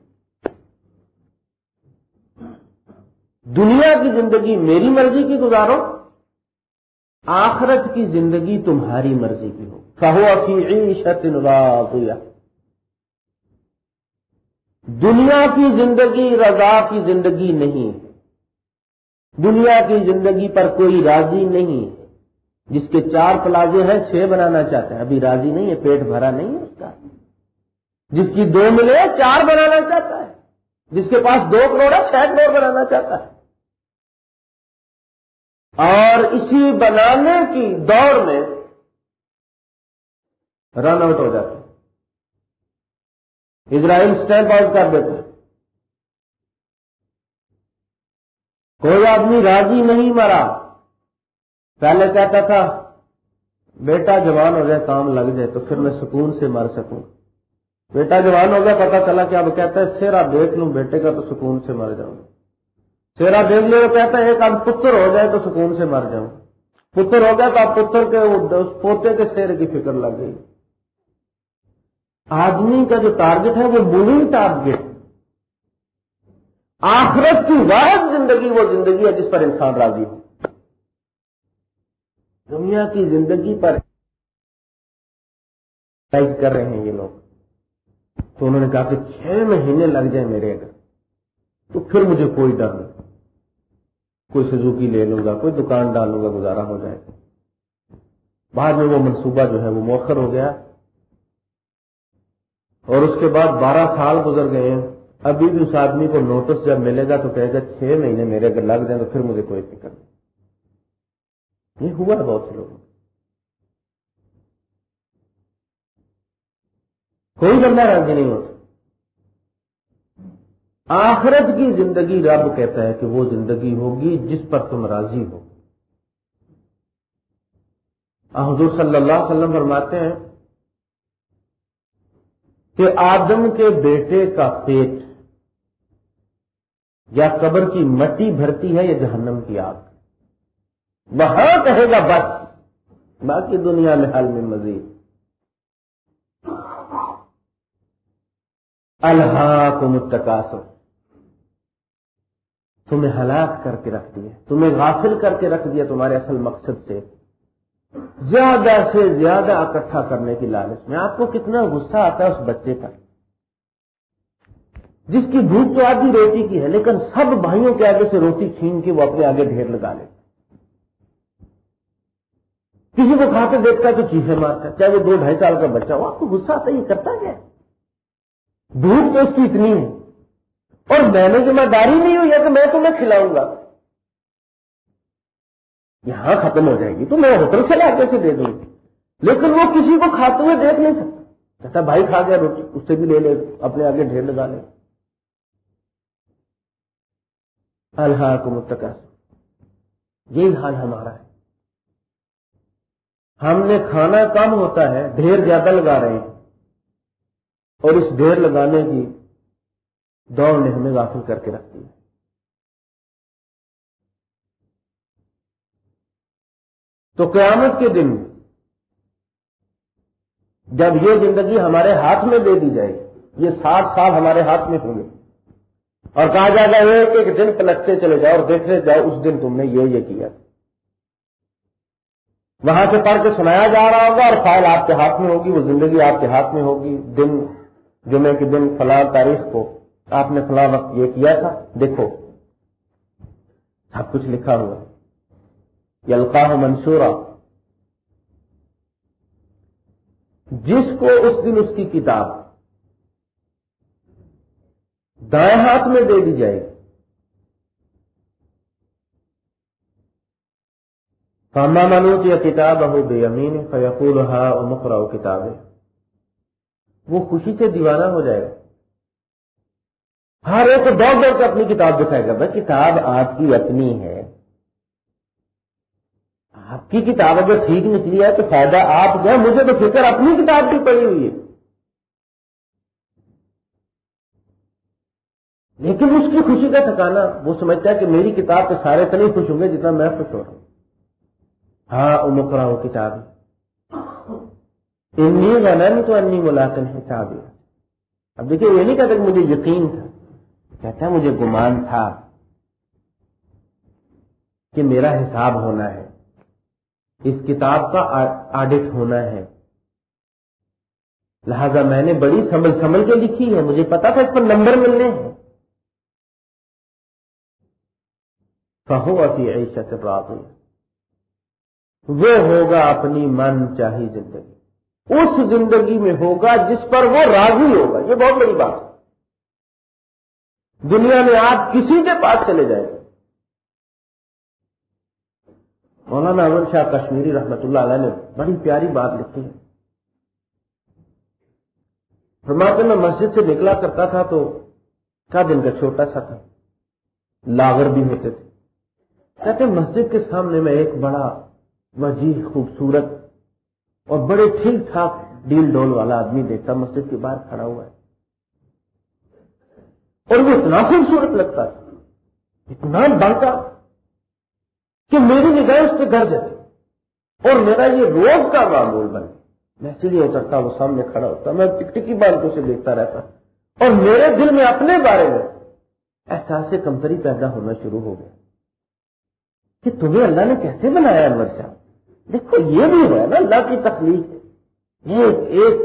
دنیا کی زندگی میری مرضی کی گزارو، آخرت کی زندگی تمہاری مرضی کی ہو۔ کہو عیشت راضیہ۔ دنیا کی زندگی رضا کی زندگی نہیں۔ دنیا کی زندگی پر کوئی راضی نہیں جس کے چار پلازے ہیں، چھ بنانا چاہتے ہیں ابھی راضی نہیں ہے، پیٹ بھرا نہیں ہے اس کا۔ جس کی دو ملے چار بنانا چاہتا ہے۔ جس کے پاس دو کروڑ ہے چھ کروڑ بنانا چاہتا ہے۔ اور اسی بنانے کی دوڑ میں رن آؤٹ ہو جاتے اسرائیل اسٹیمپ آؤٹ کر دیتے کوئی آدمی راضی نہیں مرا۔ پہلے کہتا تھا، بیٹا جوان ہو جائے کام لگ جائے تو پھر میں سکون سے مر سکوں۔ بیٹا جوان ہو گیا، پتا چلا کہ اب کہتا ہے، سیرا دیکھ لوں، بیٹے کا تو سکون سے مر جاؤں۔ سیرا دیکھ لو کہتا ہے، ایک اب پتر ہو جائے تو سکون سے مر جاؤں۔ پتر ہو گیا تو اب پتر کے اس پوتے کے سیر کی فکر لگ گئی۔ آدمی کا جو ٹارگیٹ ہے، وہ بولنگ ٹارگیٹ آخرت کی واحد زندگی وہ زندگی ہے جس پر انسان راضی ہو۔ دنیا کی زندگی پر کر رہے ہیں یہ لوگ۔ تو انہوں نے کہا کہ چھ مہینے لگ جائیں میرے اگر۔ تو پھر مجھے کوئی ڈر نہیں۔ کوئی سزوکی لے لوں گا، کوئی دکان ڈالوں گا، گزارا ہو جائے۔ گا بعد میں وہ منصوبہ جو ہے وہ موخر ہو گیا۔ اور اس کے بعد بارہ سال گزر گئے ہیں۔ ابھی بھی اس آدمی کو نوٹس جب ملے گا تو کہے گا چھ مہینے میرے اگر لگ جائیں تو پھر مجھے کوئی فکر نہیں۔ یہ ہوا ہے بہت سے لوگوں کوئی بندہ راضی نہیں ہوتا۔ آخرت کی زندگی رب کہتا ہے کہ وہ زندگی ہوگی جس پر تم راضی ہو۔ حضور صلی اللہ علیہ وسلم فرماتے ہیں کہ آدم کے بیٹے کا پیٹ یا قبر کی مٹی بھرتی ہے یا جہنم کی آگ؟ وہاں کہے گا، بس، باقی دنیا میں حل میں مزید۔ اللہ کو متقاصر تمہیں ہلاک کر کے رکھ دیا، تمہیں غافل کر کے رکھ دیا تمہارے اصل مقصد سے۔ زیادہ سے زیادہ اکٹھا کرنے کی لالچ میں آپ کو کتنا غصہ آتا ہے اس بچے پر؟ جس کی بھوک تو آدھی روٹی کی ہے، لیکن سب بھائیوں کے آگے سے روٹی چھین کے وہ اپنے آگے ڈھیر لگا لے۔ کسی کو کھا کے دیکھتا ہے تو چیزیں مارتا ہے چاہے وہ دو ڈھائی سال کا بچہ ہو، آپ کو غصہ آتا ہے، یہ کرتا کیا بھوک تو اس کی اتنی ہے۔ اور میں نے ذمہ داری نہیں ہوئی ہے کہ میں تمہیں کھلاؤں گا۔ یہاں ختم ہو جائے گی، تو میں ہوٹل سے لا کے دے دوں گی۔ لیکن وہ کسی کو کھاتے ہوئے دیکھ نہیں سکتا۔ کہتا بھائی کھا گیا روٹی، اس سے بھی لے لے، اپنے آگے ڈھیر لگا لے۔ اللہ کو متقا یہی حال ہمارا ہے۔ ہم نے کھانا کم ہوتا ہے، ڈھیر زیادہ لگا رہے ہیں۔ اور اس ڈھیر لگانے کی دوڑ نے ہمیں غافل کر کے رکھ دیا تو قیامت کے دن جب یہ زندگی ہمارے ہاتھ میں دے دی جائے گی، یہ سات سال ہمارے ہاتھ میں ہوں گے۔ اور کہا جائے گا ایک ایک دن پلٹتے چلے جاؤ اور دیکھتے جاؤ اس دن تم نے یہ یہ کیا۔ وہاں سے پڑھ کے سنایا جا رہا ہوگا اور فائل آپ کے ہاتھ میں ہوگی، وہ زندگی آپ کے ہاتھ میں ہوگی۔ دن، جمعے کے دن، فلاں تاریخ کو آپ نے فلاں وقت یہ کیا تھا۔ دیکھو۔ سب کچھ لکھا ہوا۔ یہ القاہ منصورہ جس کو اس دن اس کی کتاب دائیں ہاتھ میں دے دی جائے گی۔ فاما منو کی کتاب ہو بے امین فیقول ہا مکراؤ وہ خوشی سے دیوانہ ہو جائے گا۔ ہر ایک دوڑ دوڑ کے اپنی کتاب دکھائے گا۔ بھائی، کتاب آپ کی اپنی ہے۔ آپ کی کتاب اگر ٹھیک نکلی ہے تو فائدہ آپ جو مجھے تو فکر اپنی کتاب کی پڑی ہوئی ہے۔ لیکن اس کی خوشی کا ٹھکانا وہ سمجھتا ہے کہ میری کتاب پہ سارے تو نہیں خوش ہوں گے جتنا میں خوش ہو رہا ہوں۔ ہاں امکرا وہ کتاب انی غنن تو انی ملاقن حساب اب دیکھیے، یہ نہیں کہتا کہ مجھے یقین تھا، کہتا ہے مجھے گمان تھا کہ میرا حساب ہونا ہے، اس کتاب کا آڈٹ ہونا ہے۔ لہذا میں نے بڑی سمجھ سمجھ کے لکھی ہے، مجھے پتا تھا اس پر نمبر ملنے ہیں۔ کہو ابھی عیشت رات وہ ہوگا اپنی من چاہی زندگی۔ اس زندگی میں ہوگا جس پر وہ راضی ہوگا۔ یہ بہت بڑی بات ہے۔ دنیا میں آپ کسی کے پاس چلے جائیں مولانا امن شاہ کشمیری رحمت اللہ علیہ نے بڑی پیاری بات لکھی ہے۔ فرماتے میں مسجد سے نکلا کرتا تھا تو کیا دن کا چھوٹا سا تھا؟ لاغر بھی ہوتے تھے۔ کہتے مسجد کے سامنے میں ایک بڑا وجیح خوبصورت اور بڑے ٹھیک ٹھاک ڈیل ڈول والا آدمی دیکھتا مسجد کے باہر کھڑا ہوا ہے۔ اور وہ اتنا خوبصورت لگتا تھا اتنا بڑھتا کہ میری نگاہ اس پہ گھر جاتی۔ اور میرا یہ روز کا معمول بن میں اسی لیے اترتا، وہ سامنے کھڑا ہوتا۔ میں ٹکٹکی بالکوں سے دیکھتا رہتا۔ اور میرے دل میں اپنے بارے میں احساس کمتری پیدا ہونا شروع ہو گیا۔ کہ تمہیں اللہ نے کیسے بنایا انور صاحب دیکھو، یہ بھی ہے نا، اللہ کی تکلیف ایک ایک،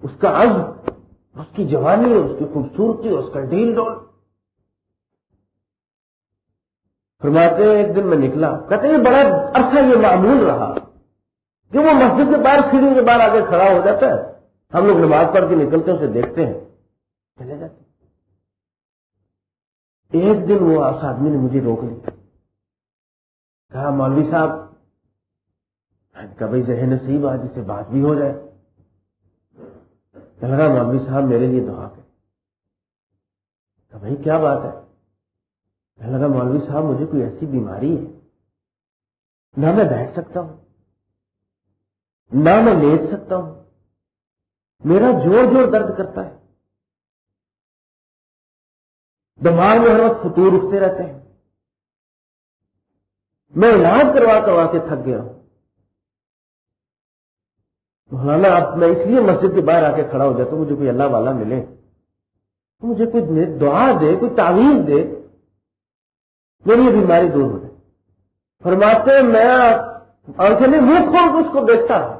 اس کا عزم، اس کی جوانی، اس کی خوبصورتی، اس کا ڈیل ڈول۔ فرماتے ہیں، ایک دن میں نکلا، کہتے ہیں، بڑا عرصہ یہ معمول رہا کہ وہ مسجد کے باہر سیڑھی کے باہر آگے کھڑا ہو جاتا ہے۔ ہم لوگ نماز پڑھ کے نکلتے ہیں، اسے دیکھتے ہیں۔ چلے جاتے ایک دن وہ اس آدمی نے مجھے روک لیا۔ کہا، مولوی صاحب کہ بھائی ذہن نصیب آج اسے بات بھی ہو جائے۔ لگا، مولوی صاحب، میرے لیے دعا کہ بھائی، کیا بات ہے؟ لگا، مولوی صاحب، مجھے کوئی ایسی بیماری ہے۔ نہ میں بیٹھ سکتا ہوں۔ نہ میں لیٹ سکتا ہوں۔ میرا جوڑ جوڑ درد کرتا ہے۔ دماغ میں ہر وقت فطور اٹھتے رہتے ہیں۔ میں علاج کروا کروا کے تھک گیا ہوں۔ مولانا، اب میں اس لیے مسجد کے باہر آ کے کھڑا ہو جاتا ہوں، مجھے کوئی اللہ والا ملے۔ مجھے کوئی دعا دے، کوئی تعویذ دے۔ میری یہ بیماری دور ہو جائے۔ فرماتے میں آنکھیں منہ کھول اس کو دیکھتا رہا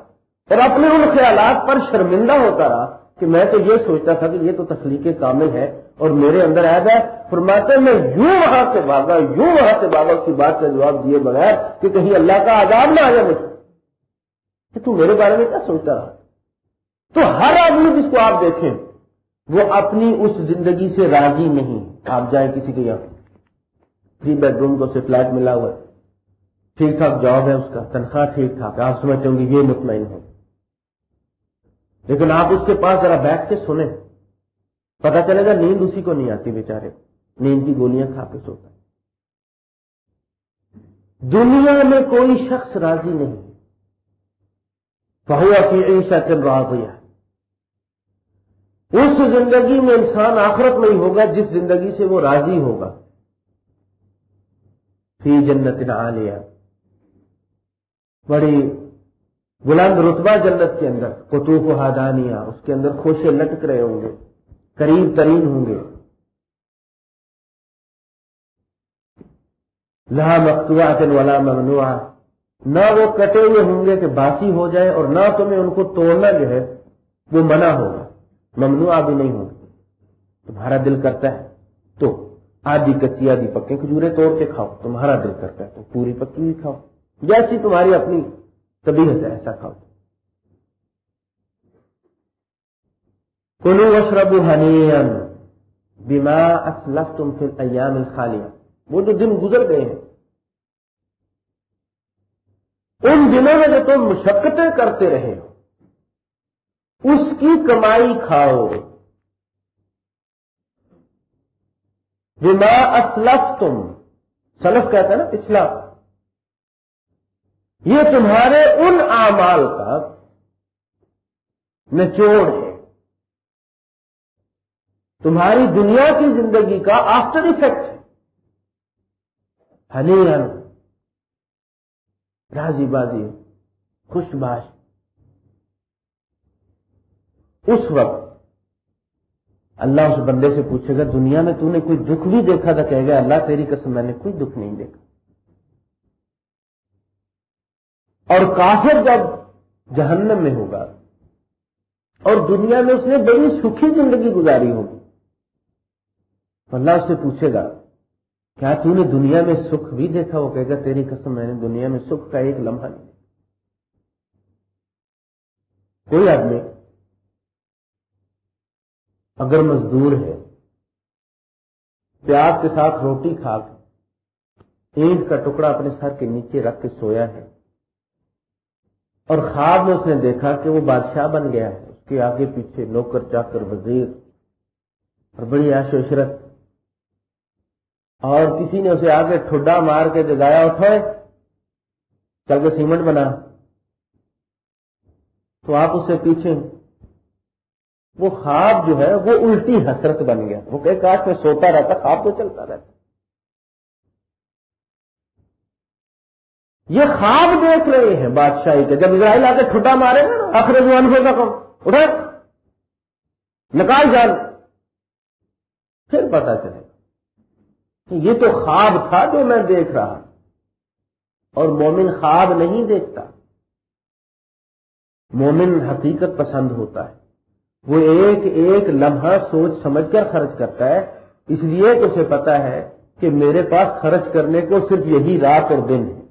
اور اپنے ان خیالات پر شرمندہ ہوتا رہا۔ کہ میں تو یہ سوچتا تھا کہ یہ تو تخلیق کامل ہے اور میرے اندر آیا جائے فرماتے میں یوں وہاں سے بھاگا، یوں وہاں سے بھاگا، اس کی بات کا جواب دیے بغیر کہ کہیں اللہ کا عذاب نہ آ جائے مجھے کہ تو میرے بارے میں کیا سوچتا رہا؟ تو ہر آدمی جس کو آپ دیکھیں، وہ اپنی اس زندگی سے راضی نہیں آپ جائیں کسی کے یہاں۔ تھری بیڈ روم کو سے فلیٹ ملا ہوا ہے۔ ٹھیک ٹھاک جاب ہے اس کا، تنخواہ ٹھیک ٹھاک، آپ سمجھتے ہوں گے یہ مطمئن ہے لیکن آپ اس کے پاس ذرا بیٹھ کے سنیں۔ پتا چلے گا نیند اسی کو نہیں آتی بیچارے۔ نیند کی گولیاں کھا کے سوتا دنیا میں کوئی شخص راضی نہیں۔ بہوا کی عیسا چل رہا اس زندگی میں انسان آخرت میں ہی ہوگا، جس زندگی سے وہ راضی ہوگا۔ فی جنت عالیہ۔ بڑی بلند رتبہ جنت کے اندر، قطوف و حادانیہ اس کے اندر خوشے لٹک رہے ہوں گے، قریب ترین ہوں گے۔ لا مقتوعات ولا ممنوع نہ وہ کٹے ہوئے ہوں گے کہ باسی ہو جائے اور نہ تمہیں ان کو توڑنا جو ہے، وہ منع ہوگا۔ ممنوع بھی نہیں ہوگا تمہارا دل کرتا ہے، تو آدھی کچی، آدھی پکے کھجورے توڑ کے کھاؤ۔ تمہارا دل کرتا ہے، تو پوری پکی بھی کھاؤ۔ جیسی تمہاری اپنی طبیعت ہے ایسا کھاؤ کلو وشرب ہنی بیما اسلف تم پھر ایام الخالیہ۔ وہ جو دن گزر گئے ہیں، ان دنوں میں جو تم مشقتیں کرتے رہے ہو، اس کی کمائی کھاؤ۔ بما اسلف تم سلف کہتا ہے نا پچھلا یہ تمہارے ان اعمال کا نچوڑ ہے۔ تمہاری دنیا کی زندگی کا آفٹر افیکٹ ہے۔ ہنی راضی بازی خوش باش اس وقت اللہ اس بندے سے پوچھے گا، دنیا میں تو نے کوئی دکھ بھی دیکھا تھا؟ کہے گا، اللہ تیری قسم میں نے کوئی دکھ نہیں دیکھا۔ اور کافر جب جہنم میں ہوگا اور دنیا میں اس نے بڑی سکھی زندگی گزاری ہوگی، تو اللہ اس سے پوچھے گا، کیا تو نے دنیا میں سکھ بھی دیکھا؟ وہ کہے گا، تیری قسم، میں نے دنیا میں سکھ کا ایک لمحہ نہیں کوئی آدمی اگر مزدور ہے، پیاز کے ساتھ روٹی کھا کے، اینٹ کا ٹکڑا اپنے سر کے نیچے رکھ کے سویا ہے اور خواب میں اس نے دیکھا کہ وہ بادشاہ بن گیا اس کے آگے پیچھے نوکر، چاکر، وزیر اور بڑی عیش و عشرت۔ اور کسی نے اسے آگے ٹھڈا مار کے جگایا، اٹھائے، چل کے سیمنٹ بنا۔ تو آپ اس سے پیچھے وہ خواب جو ہے، وہ الٹی حسرت بن گیا۔ وہ کہ کاش میں سوتا رہتا، خواب تو چلتا رہتا۔ یہ خواب دیکھ رہے ہیں بادشاہی کے۔ جب اسرائیل آ کے ٹھڈا مارے گا آخر جو ہوگا کون؟ اٹھا۔ نکال جان۔ پھر پتا چلے گا یہ تو خواب تھا جو میں دیکھ رہا اور مومن خواب نہیں دیکھتا۔ مومن حقیقت پسند ہوتا ہے۔ وہ ایک ایک لمحہ سوچ سمجھ کر خرچ کرتا ہے۔ اس لیے کہ اسے پتا ہے کہ میرے پاس خرچ کرنے کو صرف یہی رات اور دن ہے۔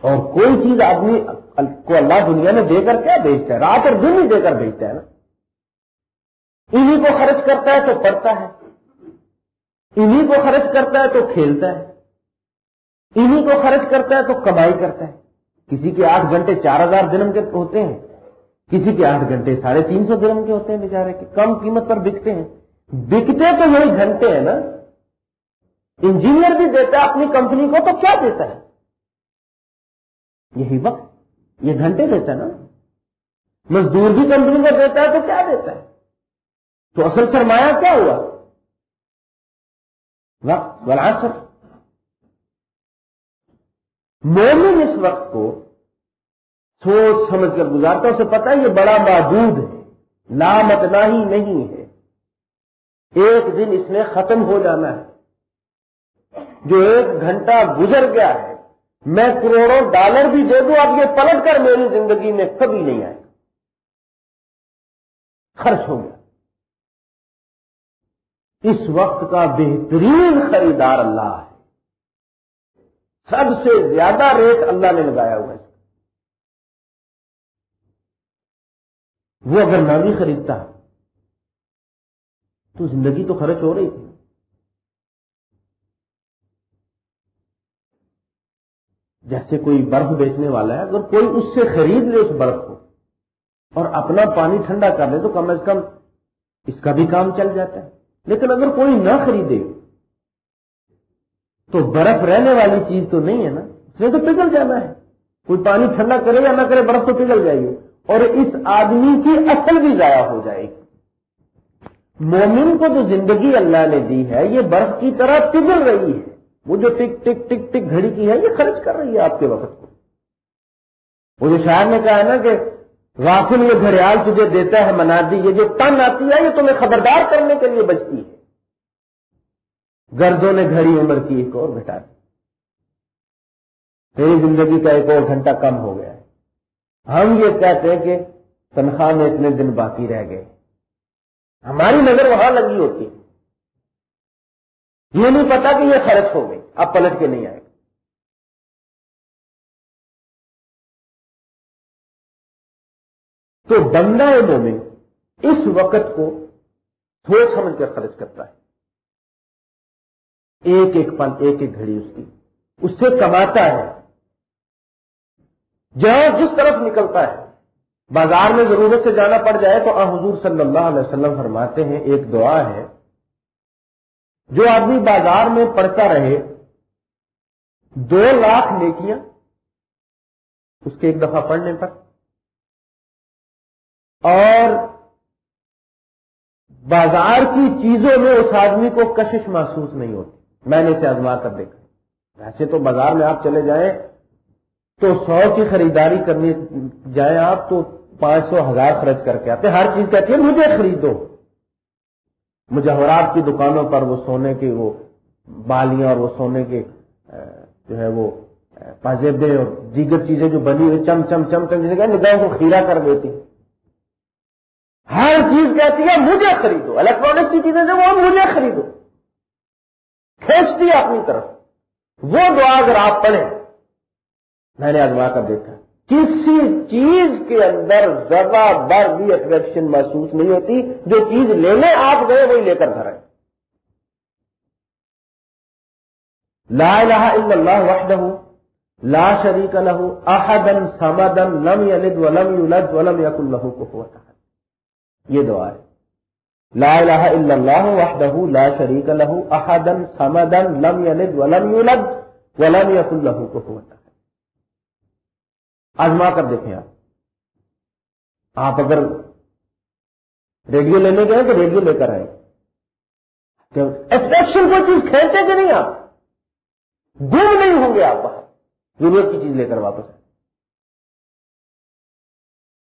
اور کوئی چیز آدمی کو اللہ دنیا میں دے کر کیا بیچتا ہے؟ رات اور دن ہی دے کر بیچتا ہے نا۔ انہی کو خرچ کرتا ہے تو پڑھتا ہے۔ انہی کو خرچ کرتا ہے تو کھیلتا ہے۔ انہی کو خرچ کرتا ہے تو کمائی کرتا ہے۔ کسی کے آٹھ گھنٹے چار ہزار دنم کے ہوتے ہیں۔ کسی کے آٹھ گھنٹے ساڑھے تین سو دنم کے ہوتے ہیں بیچارے کے۔ کم قیمت پر بکتے ہیں۔ بکتے تو وہی گھنٹے ہیں نا۔ انجینئر بھی دیتا ہے اپنی کمپنی کو تو کیا دیتا ہے؟ یہی وقت، یہ گھنٹے دیتا ہے نا۔ مزدور بھی کمپنی کو دیتا ہے تو کیا دیتا ہے؟ تو اصل سرمایہ کیا ہوا؟ وقت ورثر مومن اس وقت کو سوچ سمجھ کر گزارتا اسے پتا ہے یہ بڑا محدود ہے لامت ہی نہیں ہے۔ ایک دن اس نے ختم ہو جانا ہے۔ جو ایک گھنٹہ گزر گیا ہے میں کروڑوں ڈالر بھی دے دوں اب یہ پلٹ کر میری زندگی میں کبھی نہیں آئے۔ خرچ ہو گیا۔ اس وقت کا بہترین خریدار اللہ ہے۔ سب سے زیادہ ریٹ اللہ نے لگایا ہوا ہے۔ وہ اگر نہ بھی خریدتا تو زندگی تو خرچ ہو رہی تھی۔ جیسے کوئی برف بیچنے والا ہے، اگر کوئی اس سے خرید لے اس برف کو اور اپنا پانی ٹھنڈا کر لے تو کم از کم اس کا بھی کام چل جاتا ہے۔ لیکن اگر کوئی نہ خریدے، تو برف رہنے والی چیز تو نہیں ہے نا۔ اس نے تو پگھل جانا ہے۔ کوئی پانی ٹھنڈا کرے یا نہ کرے، برف تو پگھل جائے گی۔ اور اس آدمی کی اصل بھی ضائع ہو جائے گی۔ مومن کو جو زندگی اللہ نے دی ہے، یہ برف کی طرح پگھل رہی ہے۔ وہ جو ٹک ٹک ٹک ٹک گھڑی کی ہے، یہ خرچ کر رہی ہے آپ کے وقت کو وہ جو شاعر نے کہا ہے نا کہ غافل یہ گھڑیال تجھے دیتا ہے منا دی یہ جو تن آتی ہے، یہ تمہیں خبردار کرنے کے لیے بچتی ہے۔ گردوں نے گھڑی عمر کی ایک اور گھٹا دی۔ تیری زندگی کا ایک اور گھنٹہ کم ہو گیا ہے۔ ہم یہ کہتے ہیں کہ تنخواہ میں اتنے دن باقی رہ گئے۔ ہماری نظر وہاں لگی ہوتی۔ ہے یہ نہیں پتا کہ یہ خرچ ہو گئی، اب پلٹ کے نہیں آئے گا۔ تو بندہ مومن اس وقت کو سوچ سمجھ کر خرچ کرتا ہے۔ ایک ایک پل، ایک ایک گھڑی اس کی، اس سے کماتا ہے۔ جہاں جس طرف نکلتا ہے۔ بازار میں ضرورت سے جانا پڑ جائے تو حضور صلی اللہ علیہ وسلم فرماتے ہیں، ایک دعا ہے۔ جو آدمی بازار میں پڑتا رہے، دو لاکھ نیکیاں اس کے ایک دفعہ پڑھنے پر اور بازار کی چیزوں میں اس آدمی کو کشش محسوس نہیں ہوتی۔ میں نے اسے آزما کر دیکھا۔ ویسے تو بازار میں آپ چلے جائیں، تو سو کی خریداری کرنی جائیں آپ، تو پانچ سو ہزار خرچ کر کے آتے۔ ہر چیز کہتے ہیں مجھے خریدو۔ مجھورات کی دکانوں پر وہ سونے کے وہ بالیاں اور وہ سونے کے جو ہے وہ پاجیبے اور دیگر چیزیں جو بنی ہوئی چم چم چم چم، جیسے کہ کو کھیرا کر دیتی ہر چیز کہتی ہے، مجھے خریدو۔ الیکٹرانکس کی چیزیں جو وہ مجھے خریدو۔ کھینچتی ہے اپنی طرف۔ وہ دعا اگر آپ پڑھیں، میں نے آزما کر دیکھا۔ کسی چیز کے اندر ذرا بر بھی اٹریکشن محسوس نہیں ہوتی، جو چیز لینے آپ گئے، وہی لے کر گھر آئے۔ لا الہ الا اللہ وحدہ، لا شریک له احدا سمدا لم یلد ولم یولد ولم یکن له کفوا احد۔ یہ دعا ہے۔ لا الہ الا اللہ وحدہ، لا شریک له احدا سمدا لم یلد ولم یولد ولم یکن له کفوا احد۔ آزما کر دیکھیں آپ۔ آپ اگر ریڈیو لینے گئے تو ریڈیو لے کر آئے ایکسپیکشن کوئی چیز کھینچے کہ نہیں آپ؟ گم نہیں ہوں گے آپ باہر۔ ضرورت کی چیز لے کر واپس آئے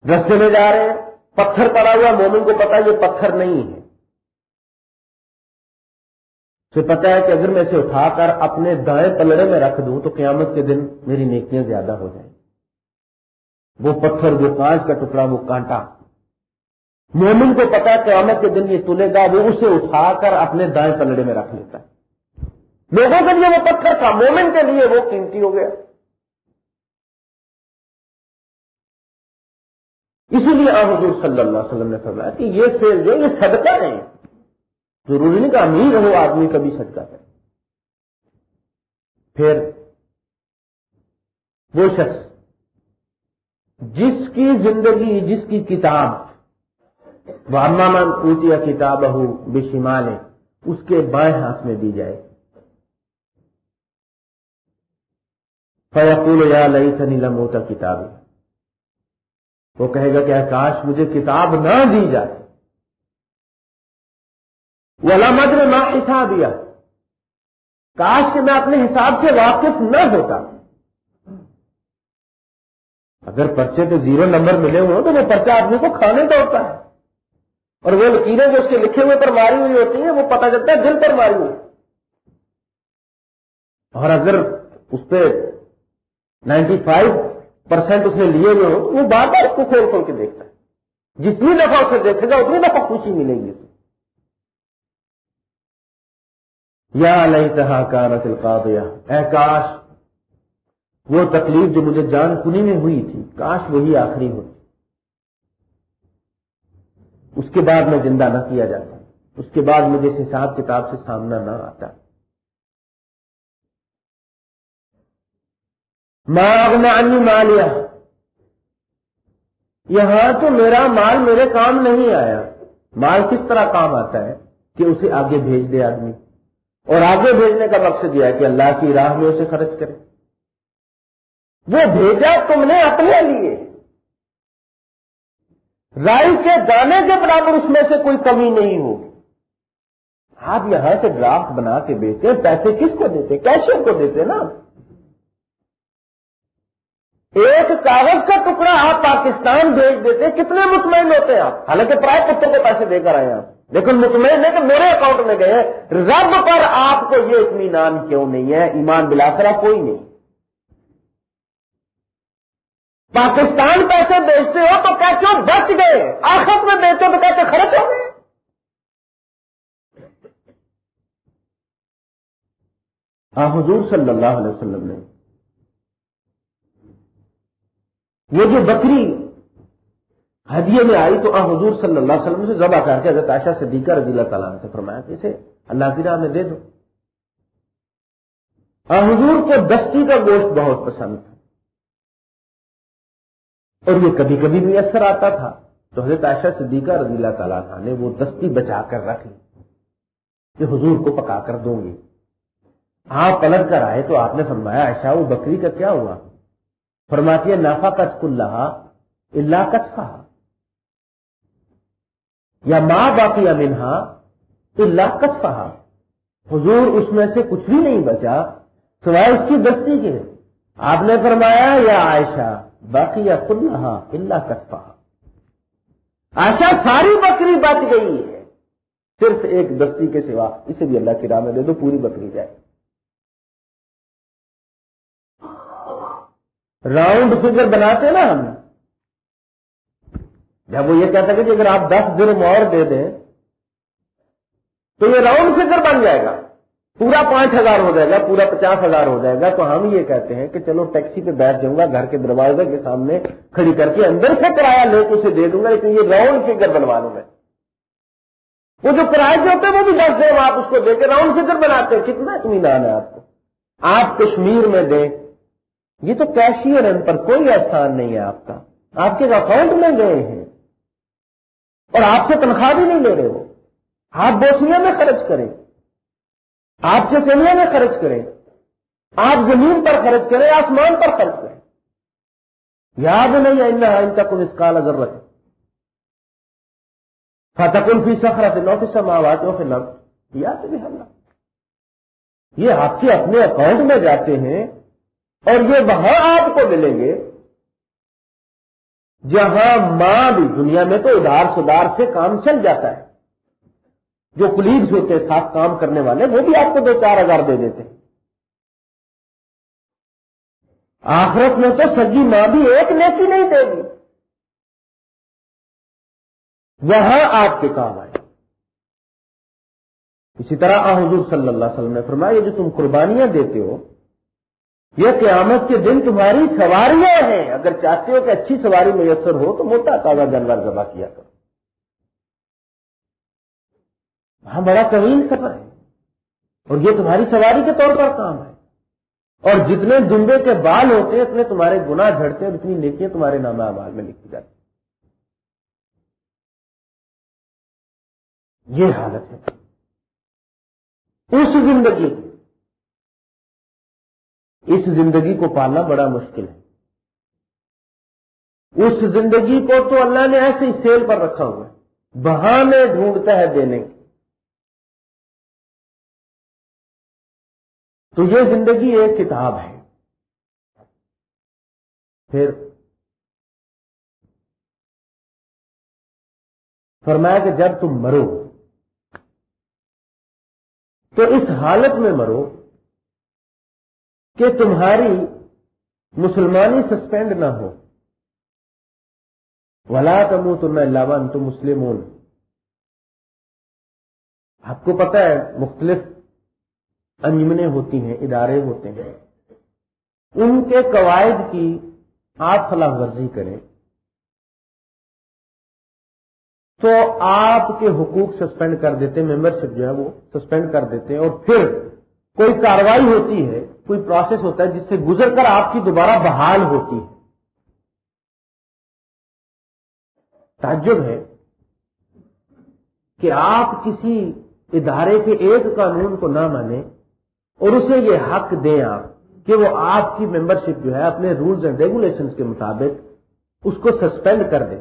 رستے میں جا رہے ہیں، پتھر پڑا ہوا، مومن کو پتا یہ پتھر نہیں ہے۔ اسے پتا ہے کہ اگر میں اسے اٹھا کر اپنے دائیں پلڑے میں رکھ دوں تو قیامت کے دن میری نیکیاں زیادہ ہو جائیں۔ وہ پتھر، وہ کانچ کا ٹکڑا، وہ کانٹا۔ مومن کو پتا قیامت کے دن یہ تلے گا، وہ اسے اٹھا کر اپنے دائیں پلڑے میں رکھ لیتا ہے۔ لوگوں کے لیے وہ پتھر تھا، مومن کے لیے وہ قیمتی ہو گیا۔ اسی لیے آپ حضور صلی اللہ علیہ وسلم نے فرمایا کہ یہ فیل جو یہ صدقہ نہیں۔ ضروری نہیں کہ امیر ہو، آدمی کبھی صدقہ کرے۔ پھر وہ شخص جس کی زندگی، جس کی کتاب وامامن اوتیا کتاب ہو بشمال اس کے بائیں ہاتھ میں دی جائے۔ فیقول یا لئی سنی لموتا کتاب وہ کہے گا کہ کاش مجھے کتاب نہ دی جاتی وہ علامت میں ماں حساب دیا کاش کہ میں اپنے حساب سے واقف نہ ہوتا۔ اگر پرچے تو زیرو نمبر ملے ہوئے تو وہ پرچہ آدمی کو کھانے کا ہوتا ہے۔ اور وہ لکیریں جو اس کے لکھے ہوئے پر ماری ہوئی ہوتی ہیں، وہ پتہ چلتا ہے دل پر ماری ہوئی۔ اور اگر اس پہ نائنٹی فائیو پرسینٹ اس نے لیے ہوئے ہو وہ بار بار اس کو کھول کھول کے دیکھتا ہے۔ جتنی دفعہ اسے دیکھے گا، اتنی دفعہ خوشی ملے گی۔ اسے یا نہیں کہا کا رسل اے کاش وہ تکلیف جو مجھے جان کنی میں ہوئی تھی، کاش وہی آخری ہوتی اس کے بعد میں زندہ نہ کیا جاتا۔ اس کے بعد مجھے اس حساب کتاب سے سامنا نہ آتا۔ انی مالیا یہاں تو میرا مال میرے کام نہیں آیا۔ مال کس طرح کام آتا ہے؟ کہ اسے آگے بھیج دے آدمی۔ اور آگے بھیجنے کا مقصد یہ ہے کہ اللہ کی راہ میں اسے خرچ کرے۔ وہ بھیجا تم نے اپنے لیے۔ رائی کے دانے کے برابر اس میں سے کوئی کمی نہیں ہوگی آپ یہاں سے ڈرافٹ بنا کے بیچتے پیسے کس کو دیتے؟ کیشر کو دیتے نا۔ ایک کاغذ کا ٹکڑا آپ پاکستان بھیج دیتے، کتنے مطمئن ہوتے ہیں آپ؟ حالانکہ پرائے پتوں کو پیسے دے کر آئے آپ۔ لیکن مطمئن ہے کہ میرے اکاؤنٹ میں گئے، رب پر آپ کو یہ اطمینان کیوں نہیں ہے؟ ایمان بلاسرا کوئی نہیں۔ پاکستان پیسے بیچتے ہو تو کیوں بچ گئے۔ آخر میں بیچو تو کہتے خرچ ہو گئے۔ ہاں حضور صلی اللہ علیہ وسلم نے وہ جو بکری ہدیے میں آئی تو آ، حضور صلی اللہ علیہ وسلم سے ذبح کر کے حضرت عائشہ سے دیگر رضی اللہ تعالیٰ سے فرمایا کہ اسے اللہ کی راہ میں دے دو۔ آ، حضور کو دستی کا گوشت بہت پسند تھا۔ اور یہ کبھی کبھی بھی اثر آتا تھا۔ تو حضرت عائشہ سے دیگر رضی اللہ تعالیٰ نے وہ دستی بچا کر رکھ لی کہ حضور کو پکا کر دوں گی۔ آپ پلٹ کر آئے تو آپ نے فرمایا، عائشہ وہ بکری کا کیا ہوا؟ فرماتی ہے نافا کچ کل اللہ کچ یا ماں باقی امنہا اللہ کچ حضور اس میں سے کچھ بھی نہیں بچا، سوائے اس کی دستی کے۔ آپ نے فرمایا، یا عائشہ باقی یا کلّہ ہاں، اللہ کچ آشا ساری بکری بچ گئی ہے۔ صرف ایک دستی کے سوا اسے بھی اللہ کی راہ میں دے دو، پوری بکری جائے۔ راؤنڈ فگر بناتے نا ہم۔ جب وہ یہ کہتا ہے کہ اگر آپ دس درم اور دے دیں تو یہ راؤنڈ فگر بن جائے گا۔ پورا پانچ ہزار ہو جائے گا، پورا پچاس ہزار ہو جائے گا، تو ہم یہ کہتے ہیں کہ چلو ٹیکسی پہ بیٹھ جاؤں گا، گھر کے دروازے کے سامنے کھڑی کر کے اندر سے کرایہ لے کے اسے دے دوں گا، لیکن یہ راؤنڈ فگر بنوا لوں میں وہ جو کرایہ کے ہوتے ہیں وہ بھی دس دیں آپ اس کو دے کے راؤنڈ فگر بناتے ہیں۔ کتنا اطمینان ہے آپ کو۔ آپ کشمیر میں دیں، یہ تو کیشیئر ان پر کوئی احسان نہیں ہے آپ کا۔ آپ کے اکاؤنٹ میں گئے ہیں، اور آپ سے تنخواہ بھی نہیں لے رہے وہ آپ بوسنیا میں خرچ کریں۔ آپ سے چلنے میں خرچ کریں، آپ زمین پر خرچ کریں، آسمان پر خرچ کریں۔ یاد نہیں ہے ان تک اس کال اگر رکھے فتح فی سفر نو فی سماوات نو فی لب یاد بھی ہم یہ آپ کے اپنے اکاؤنٹ میں جاتے ہیں اور یہ وہاں آپ کو ملیں گے۔ جہاں ماں بھی دنیا میں تو ادار سدار سے کام چل جاتا ہے۔ جو کلیگز ہوتے ہیں، ساتھ کام کرنے والے، وہ بھی آپ کو دو چار ہزار دے دیتے ہیں۔ آخرت میں تو سگی ماں بھی ایک نیکی نہیں دے گی۔ وہاں آپ کے کام آئے۔ اسی طرح حضور صلی اللہ علیہ وسلم نے فرمایا، یہ جو تم قربانیاں دیتے ہو، یہ قیامت کے دن تمہاری سواریاں ہیں۔ اگر چاہتے ہو کہ اچھی سواری میسر ہو، تو موٹا تازہ جانور ذبح کیا کرو۔ وہاں بڑا طویل سفر ہے۔ اور یہ تمہاری سواری کے طور پر کام ہے۔ اور جتنے دمبے کے بال ہوتے ہیں، اتنے تمہارے گناہ جھڑتے ہیں، اور اتنی نیکیاں تمہارے نام اعمال میں لکھی جاتی یہ حالت ہے۔ اس زندگی اس زندگی کو پالنا بڑا مشکل ہے۔ اس زندگی کو تو اللہ نے ایسے ہی سیل پر رکھا ہوا ہے۔ بہانے ڈھونڈتا ہے دینے کے۔ تو یہ زندگی ایک کتاب ہے۔ پھر فرمایا کہ جب تم مرو، تو اس حالت میں مرو کہ تمہاری مسلمانی سسپینڈ نہ ہو۔ ولا تمو تم اللہ تم مسلم آپ کو پتا ہے، مختلف انجمنیں ہوتی ہیں، ادارے ہوتے ہیں۔ ان کے قواعد کی آپ خلاف ورزی کریں۔ تو آپ کے حقوق سسپینڈ کر دیتے ہیں ممبر شپ جو ہے وہ سسپینڈ کر دیتے ہیں اور پھر کوئی کاروائی ہوتی ہے، کوئی پروسیس ہوتا ہے جس سے گزر کر آپ کی دوبارہ بحال ہوتی ہے۔ تعجب ہے کہ آپ کسی ادارے کے ایک قانون کو نہ مانیں اور اسے یہ حق دیں آپ کہ وہ آپ کی ممبرشپ جو ہے، اپنے رولز اینڈ ریگولیشن کے مطابق اس کو سسپینڈ کر دیں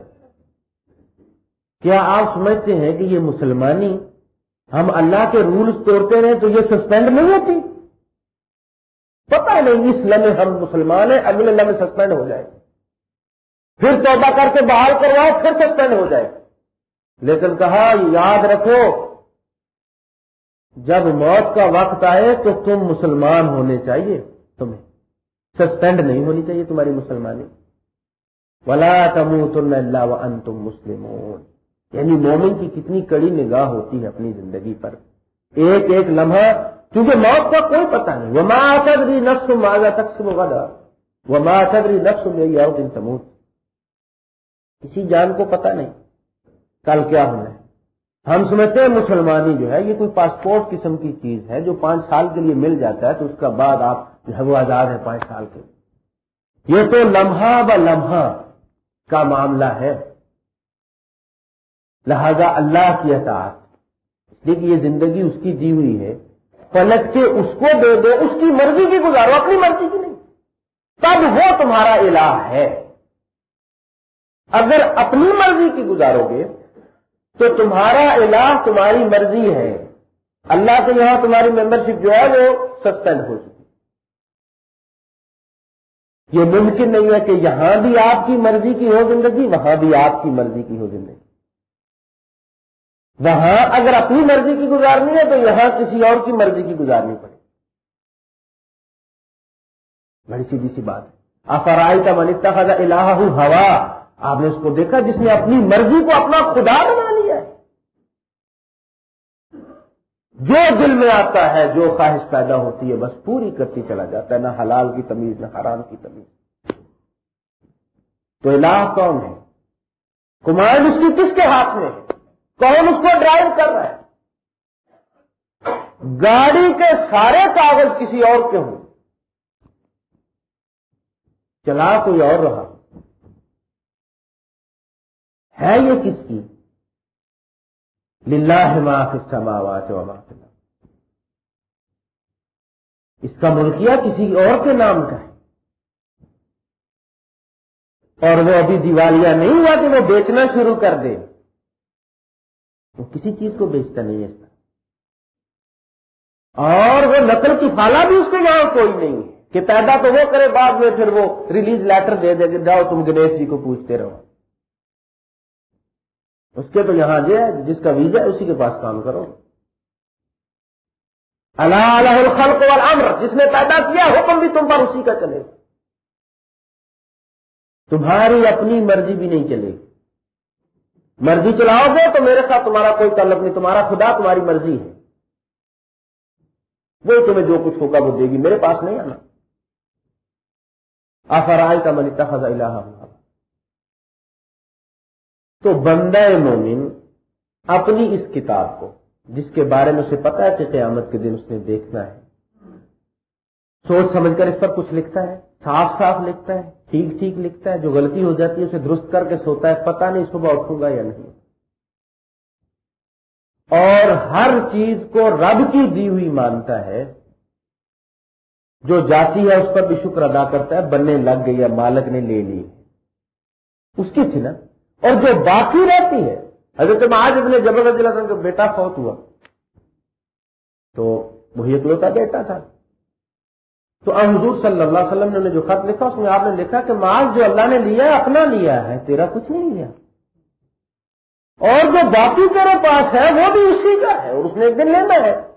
کیا آپ سمجھتے ہیں کہ یہ مسلمانی ہم اللہ کے رولز توڑتے رہے تو یہ سسپینڈ نہیں ہوتی؟ پتا نہیں اس لمحے ہم مسلمان ہیں، اگلے لمحے سسپینڈ ہو جائے۔ پھر توبہ کر کے بحال کرواؤ پھر سسپینڈ ہو جائے۔ لیکن کہا، یاد رکھو جب موت کا وقت آئے تو تم مسلمان ہونے چاہیے تمہیں۔ سسپینڈ نہیں ہونی چاہیے تمہاری مسلمانی۔ ولا تم تم اللہ ان تم مسلم یعنی مومن کی کتنی کڑی نگاہ ہوتی ہے اپنی زندگی پر۔ ایک ایک لمحہ کیونکہ موت کا کوئی پتہ نہیں۔ وہ ماں صدری نفس ماضا تک سے وہ ماں صدری نفس میں آؤ دن سموت کسی جان کو پتہ نہیں۔ کل کیا ہونا ہے؟ ہم سمجھتے ہیں مسلمانی جو ہے، یہ کوئی پاسپورٹ قسم کی چیز ہے جو پانچ سال کے لیے مل جاتا ہے تو اس کا بعد آپ جو ہے وہ آزاد ہے پانچ سال کے یہ تو لمحہ ب لمحہ کا معاملہ ہے۔ لہذا اللہ کی اطاعت دیکھیے یہ زندگی اس کی دی ہوئی ہے۔ پلٹ کے اس کو دے دو، اس کی مرضی کی گزارو، اپنی مرضی کی نہیں۔ تب وہ تمہارا الہ ہے۔ اگر اپنی مرضی کی گزارو گے تو تمہارا الہ تمہاری مرضی ہے۔ اللہ کے یہاں تمہاری ممبرشپ جو ہے وہ سسپینڈ ہو چکی۔ یہ ممکن نہیں ہے کہ یہاں بھی آپ کی مرضی کی ہو زندگی، وہاں بھی آپ کی مرضی کی ہو زندگی۔ وہاں اگر اپنی مرضی کی گزارنی ہے تو یہاں کسی اور کی مرضی کی گزارنی پڑے۔ بڑی سیدھی سی بات ہے۔ افرائی کا منتا خزا الہ ہوا آپ نے اس کو دیکھا جس نے اپنی مرضی کو اپنا خدا بنا جو دل میں آتا ہے، جو خواہش پیدا ہوتی ہے، بس پوری کرتی چلا جاتا ہے، نہ حلال کی تمیز، نہ حرام کی تمیز۔ تو الہ کون ہے؟ کمانڈ اس کی کس کے ہاتھ میں ہے؟ کون اس کو ڈرائیو کر رہا ہے؟ گاڑی کے سارے کاغذ کسی اور کے ہوں۔ چلا کوئی اور رہا۔ ہے یہ کس کی؟ للہ ما فی السماوات و ما فی اس کا ملکیہ کسی اور کے نام کا ہے۔ اور وہ ابھی دیوالیہ نہیں ہوا کہ وہ بیچنا شروع کر دے۔ وہ کسی چیز کو بیچتا نہیں ہے اور وہ نقل کی فالا بھی اس کے یہاں کوئی نہیں ہے۔ کہ پیدا تو وہ کرے، بعد میں پھر وہ ریلیز لیٹر دے دے جاؤ تم گنیش جی کو پوچھتے رہو۔ اس کے تو یہاں جو ہے، جس کا ویزا ہے، اسی کے پاس کام کرو۔ اللہ الخلق والامر۔ جس نے پیدا کیا حکم بھی تم پر اسی کا چلے۔ تمہاری اپنی مرضی بھی نہیں چلے۔ گی مرضی چلاؤ گے تو میرے ساتھ تمہارا کوئی تعلق نہیں، تمہارا خدا تمہاری مرضی ہے۔ وہ تمہیں جو کچھ ہوگا وہ دے گی، میرے پاس نہیں آنا۔ آفرائے کا منی تخذ الہ تو بندہ مومن اپنی اس کتاب کو جس کے بارے میں اسے پتا ہے کہ قیامت کے دن اس نے دیکھنا ہے۔ سوچ سمجھ کر اس پر کچھ لکھتا ہے، صاف صاف لکھتا ہے، ٹھیک ٹھیک لکھتا ہے، جو غلطی ہو جاتی ہے اسے درست کر کے سوتا ہے پتا نہیں صبح اٹھوں گا یا نہیں۔ اور ہر چیز کو رب کی دی ہوئی مانتا ہے، جو جاتی ہے اس پر بھی شکر ادا کرتا ہے، بننے لگ گئی یا مالک نے لے لی۔ اس کی تھی نا؟ اور جو باقی رہتی ہے حضرت آج اپنے جبردست کا بیٹا فوت ہوا۔ تو وہی اکلوتا بیٹا تھا۔ تو حضور صلی اللہ علیہ وسلم نے جو خط لکھا، اس میں آپ نے لکھا کہ مال جو اللہ نے لیا ہے، اپنا لیا ہے، تیرا کچھ نہیں لیا۔ اور جو باقی تیرے پاس ہے، وہ بھی اسی کا ہے، اور اس نے ایک دن لینا ہے۔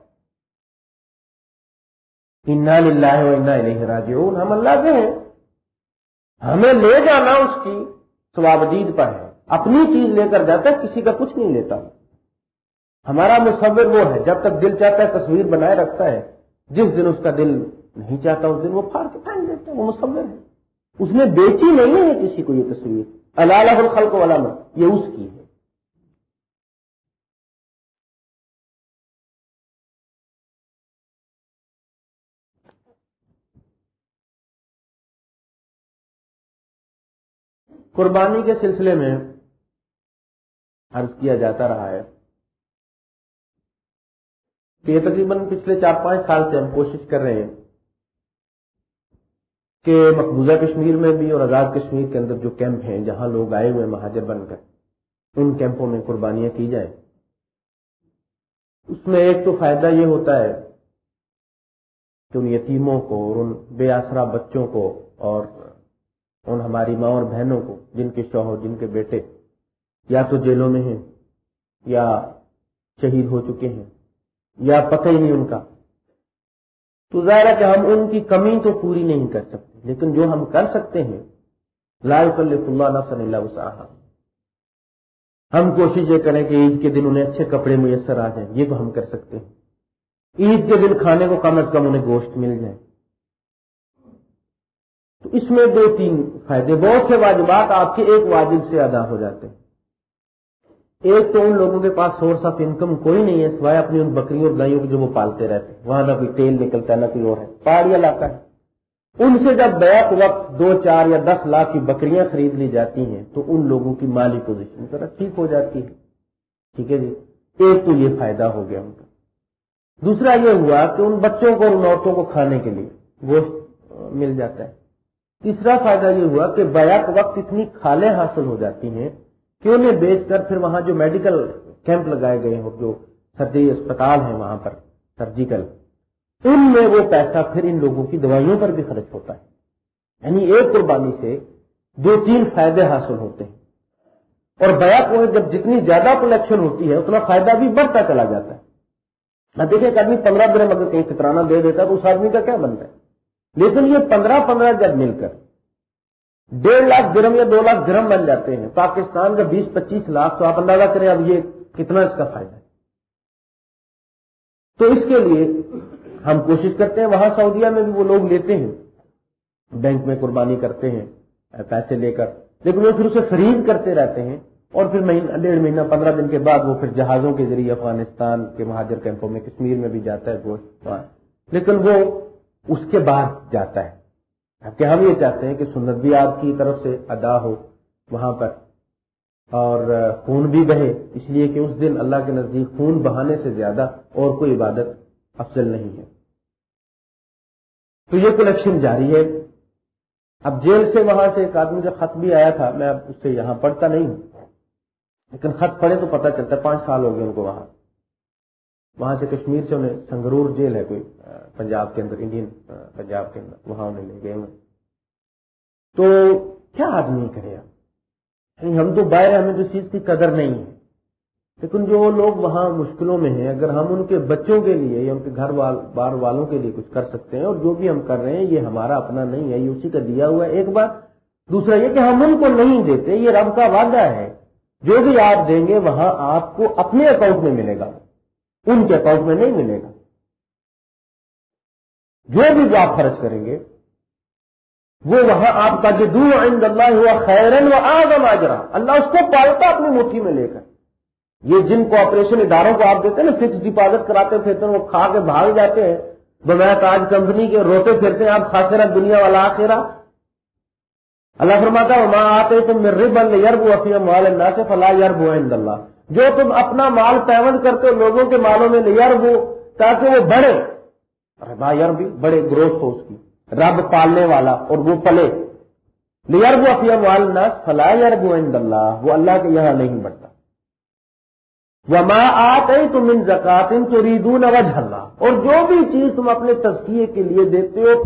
انا للہ و انا نہیں راجعون۔ ہم اللہ کے ہیں۔ ہمیں لے جانا اس کی سوابدید پر ہے۔ اپنی چیز لے کر جاتا ہے، کسی کا کچھ نہیں لیتا۔ ہمارا مصور وہ ہے، جب تک دل چاہتا ہے، تصویر بنائے رکھتا ہے۔ جس دن اس کا دل نہیں چاہتا، اس دن وہ پھاڑ کے پھینک دیتا ہے، وہ مصور ہے۔ اس نے بیچی نہیں ہے کسی کو یہ تصویر۔ اللہ الخلق والا میں یہ اس کی ہے۔ قربانی کے سلسلے میں عرض کیا جاتا رہا ہے۔ کہ یہ تقریباً پچھلے چار پانچ سال سے ہم کوشش کر رہے ہیں کہ مقبوضہ کشمیر میں بھی اور آزاد کشمیر کے اندر جو کیمپ ہیں، جہاں لوگ آئے ہوئے مہاجر بن کر، ان کیمپوں میں قربانیاں کی جائیں۔ اس میں ایک تو فائدہ یہ ہوتا ہے کہ ان یتیموں کو اور ان بے آسرا بچوں کو اور ان ہماری ماں اور بہنوں کو، جن کے شوہر، جن کے بیٹے یا تو جیلوں میں ہیں، یا شہید ہو چکے ہیں، یا پتہ ہی نہیں ان کا۔ تو ظاہر ہے کہ ہم ان کی کمی تو پوری نہیں کر سکتے، لیکن جو ہم کر سکتے ہیں لال اللہ نفس اللہ ہم کوشش یہ کریں کہ عید کے دن انہیں اچھے کپڑے میسر آ جائیں، یہ تو ہم کر سکتے ہیں۔ عید کے دن کھانے کو کم از کم انہیں گوشت مل جائے۔ تو اس میں دو تین فائدے، بہت سے واجبات آپ کے ایک واجب سے ادا ہو جاتے ہیں۔ ایک تو ان لوگوں کے پاس سورس آف انکم کوئی نہیں ہے، سوائے اپنی ان بکریوں اور گائیوں کو جو وہ پالتے رہتے ہیں۔ وہاں نہ کوئی تیل نکلتا ہے نہ کوئی اور ہے۔ پہاڑی علاقہ ہے۔ ان سے جب بیک وقت دو، چار یا دس لاکھ کی بکریاں خرید لی جاتی ہیں، تو ان لوگوں کی مالی پوزیشن ذرا ٹھیک ہو جاتی ہے۔ ٹھیک ہے جی؟ ایک تو یہ فائدہ ہو گیا ان کا دوسرا یہ ہوا کہ ان بچوں کو، ان عورتوں کو کھانے کے لیے گوشت مل جاتا ہے۔ تیسرا فائدہ یہ ہوا کہ بیک وقت اتنی کھالیں حاصل ہو جاتی ہیں کہ انہیں بیچ کر پھر وہاں جو میڈیکل کیمپ لگائے گئے ہوں، جو سرجری اسپتال ہیں وہاں پر سرجیکل ان میں وہ پیسہ پھر ان لوگوں کی دوائیوں پر بھی خرچ ہوتا ہے۔ یعنی ایک قربانی سے دو تین فائدے حاصل ہوتے ہیں۔ اور بیا کو جب جتنی زیادہ کلیکشن ہوتی ہے، اتنا فائدہ بھی بڑھتا چلا جاتا ہے۔ نہ دیکھیں کہ آدمی پندرہ درم اگر کہیں فطرانہ دے دیتا ہے تو اس آدمی کا کیا بنتا ہے؟ لیکن یہ پندرہ پندرہ جب مل کر ڈیڑھ لاکھ درم یا دو لاکھ درم بن جاتے ہیں۔ پاکستان کا بیس پچیس لاکھ تو آپ اندازہ کریں اب یہ کتنا اس کا فائدہ ہے۔ تو اس کے لیے ہم کوشش کرتے ہیں، وہاں سعودیہ میں بھی وہ لوگ لیتے ہیں۔ بینک میں قربانی کرتے ہیں، پیسے لے کر۔ لیکن وہ پھر اسے فریز کرتے رہتے ہیں اور پھر مہینہ ڈیڑھ مہینہ، پندرہ دن کے بعد وہ پھر جہازوں کے ذریعے افغانستان کے مہاجر کیمپوں میں کشمیر میں بھی جاتا ہے گوشت لیکن وہ اس کے بعد جاتا ہے۔ کہ ہم یہ چاہتے ہیں کہ سنت بھی آپ کی طرف سے ادا ہو وہاں پر اور خون بھی بہے، اس لیے کہ اس دن اللہ کے نزدیک خون بہانے سے زیادہ اور کوئی عبادت افضل نہیں ہے۔ تو یہ کلیکشن جاری ہے۔ اب جیل سے وہاں سے ایک آدمی کا خط بھی آیا تھا، میں اس سے یہاں پڑھتا نہیں ہوں، لیکن خط پڑھے تو پتہ چلتا ہے، پانچ سال ہو گئے ان کو وہاں۔ وہاں سے کشمیر سے انہیں سنگرور جیل ہے کوئی پنجاب کے اندر، انڈین پنجاب کے اندر، وہاں انہیں لے گئے ہوئے تو کیا آدمی کرے یعنی ہم تو باہر ہمیں تو چیز کی قدر نہیں ہے۔ لیکن جو لوگ وہاں مشکلوں میں ہیں، اگر ہم ان کے بچوں کے لیے یا ان کے گھر بار والوں کے لیے کچھ کر سکتے ہیں، اور جو بھی ہم کر رہے ہیں، یہ ہمارا اپنا نہیں ہے، یہ اسی کا دیا ہوا ہے۔ ایک بات، دوسرا یہ کہ ہم ان کو نہیں دیتے، یہ رب کا وعدہ ہے۔ جو بھی آپ دیں گے، وہاں آپ کو اپنے اکاؤنٹ میں ملے گا۔ ان کے اکاؤنٹ میں نہیں ملے گا۔ جو بھی آپ خرچ کریں گے، وہ وہاں آپ کا جو دور عند اللہ ہوا خیرن و آگم آجرا اللہ اس کو پالتا اپنی مٹھی میں لے کر۔ یہ جن کوآپریشن اداروں کو آپ دیتے ہیں نا فکس ڈپازٹ کراتے پھرتے ہیں، وہ کھا کے بھاگ جاتے ہیں۔ بغیر تاج کمپنی کے روتے پھرتے ہیں، آپ خاص دنیا والا آخرا اللہ فرماتا ماں آتے تم ربن یرب افیم والنا سے فلاح یرب اللہ جو تم اپنا مال پیمنٹ کرتے ہو، لوگوں کے مالوں میں یرب تاکہ وہ بڑھے۔ با یرب، بڑے گروتھ ہو اس کی۔ رب پالنے والا اور وہ پلے۔ لیرب افیم والنا فلاح یرب اللہ، وہ اللہ کے یہاں نہیں بڑھتا۔ وہ ماں آتے تم ان زکات ان تو ریدون وجہ اللہ، اور جو بھی چیز تم اپنے تزکیے کے لیے دیتے ہو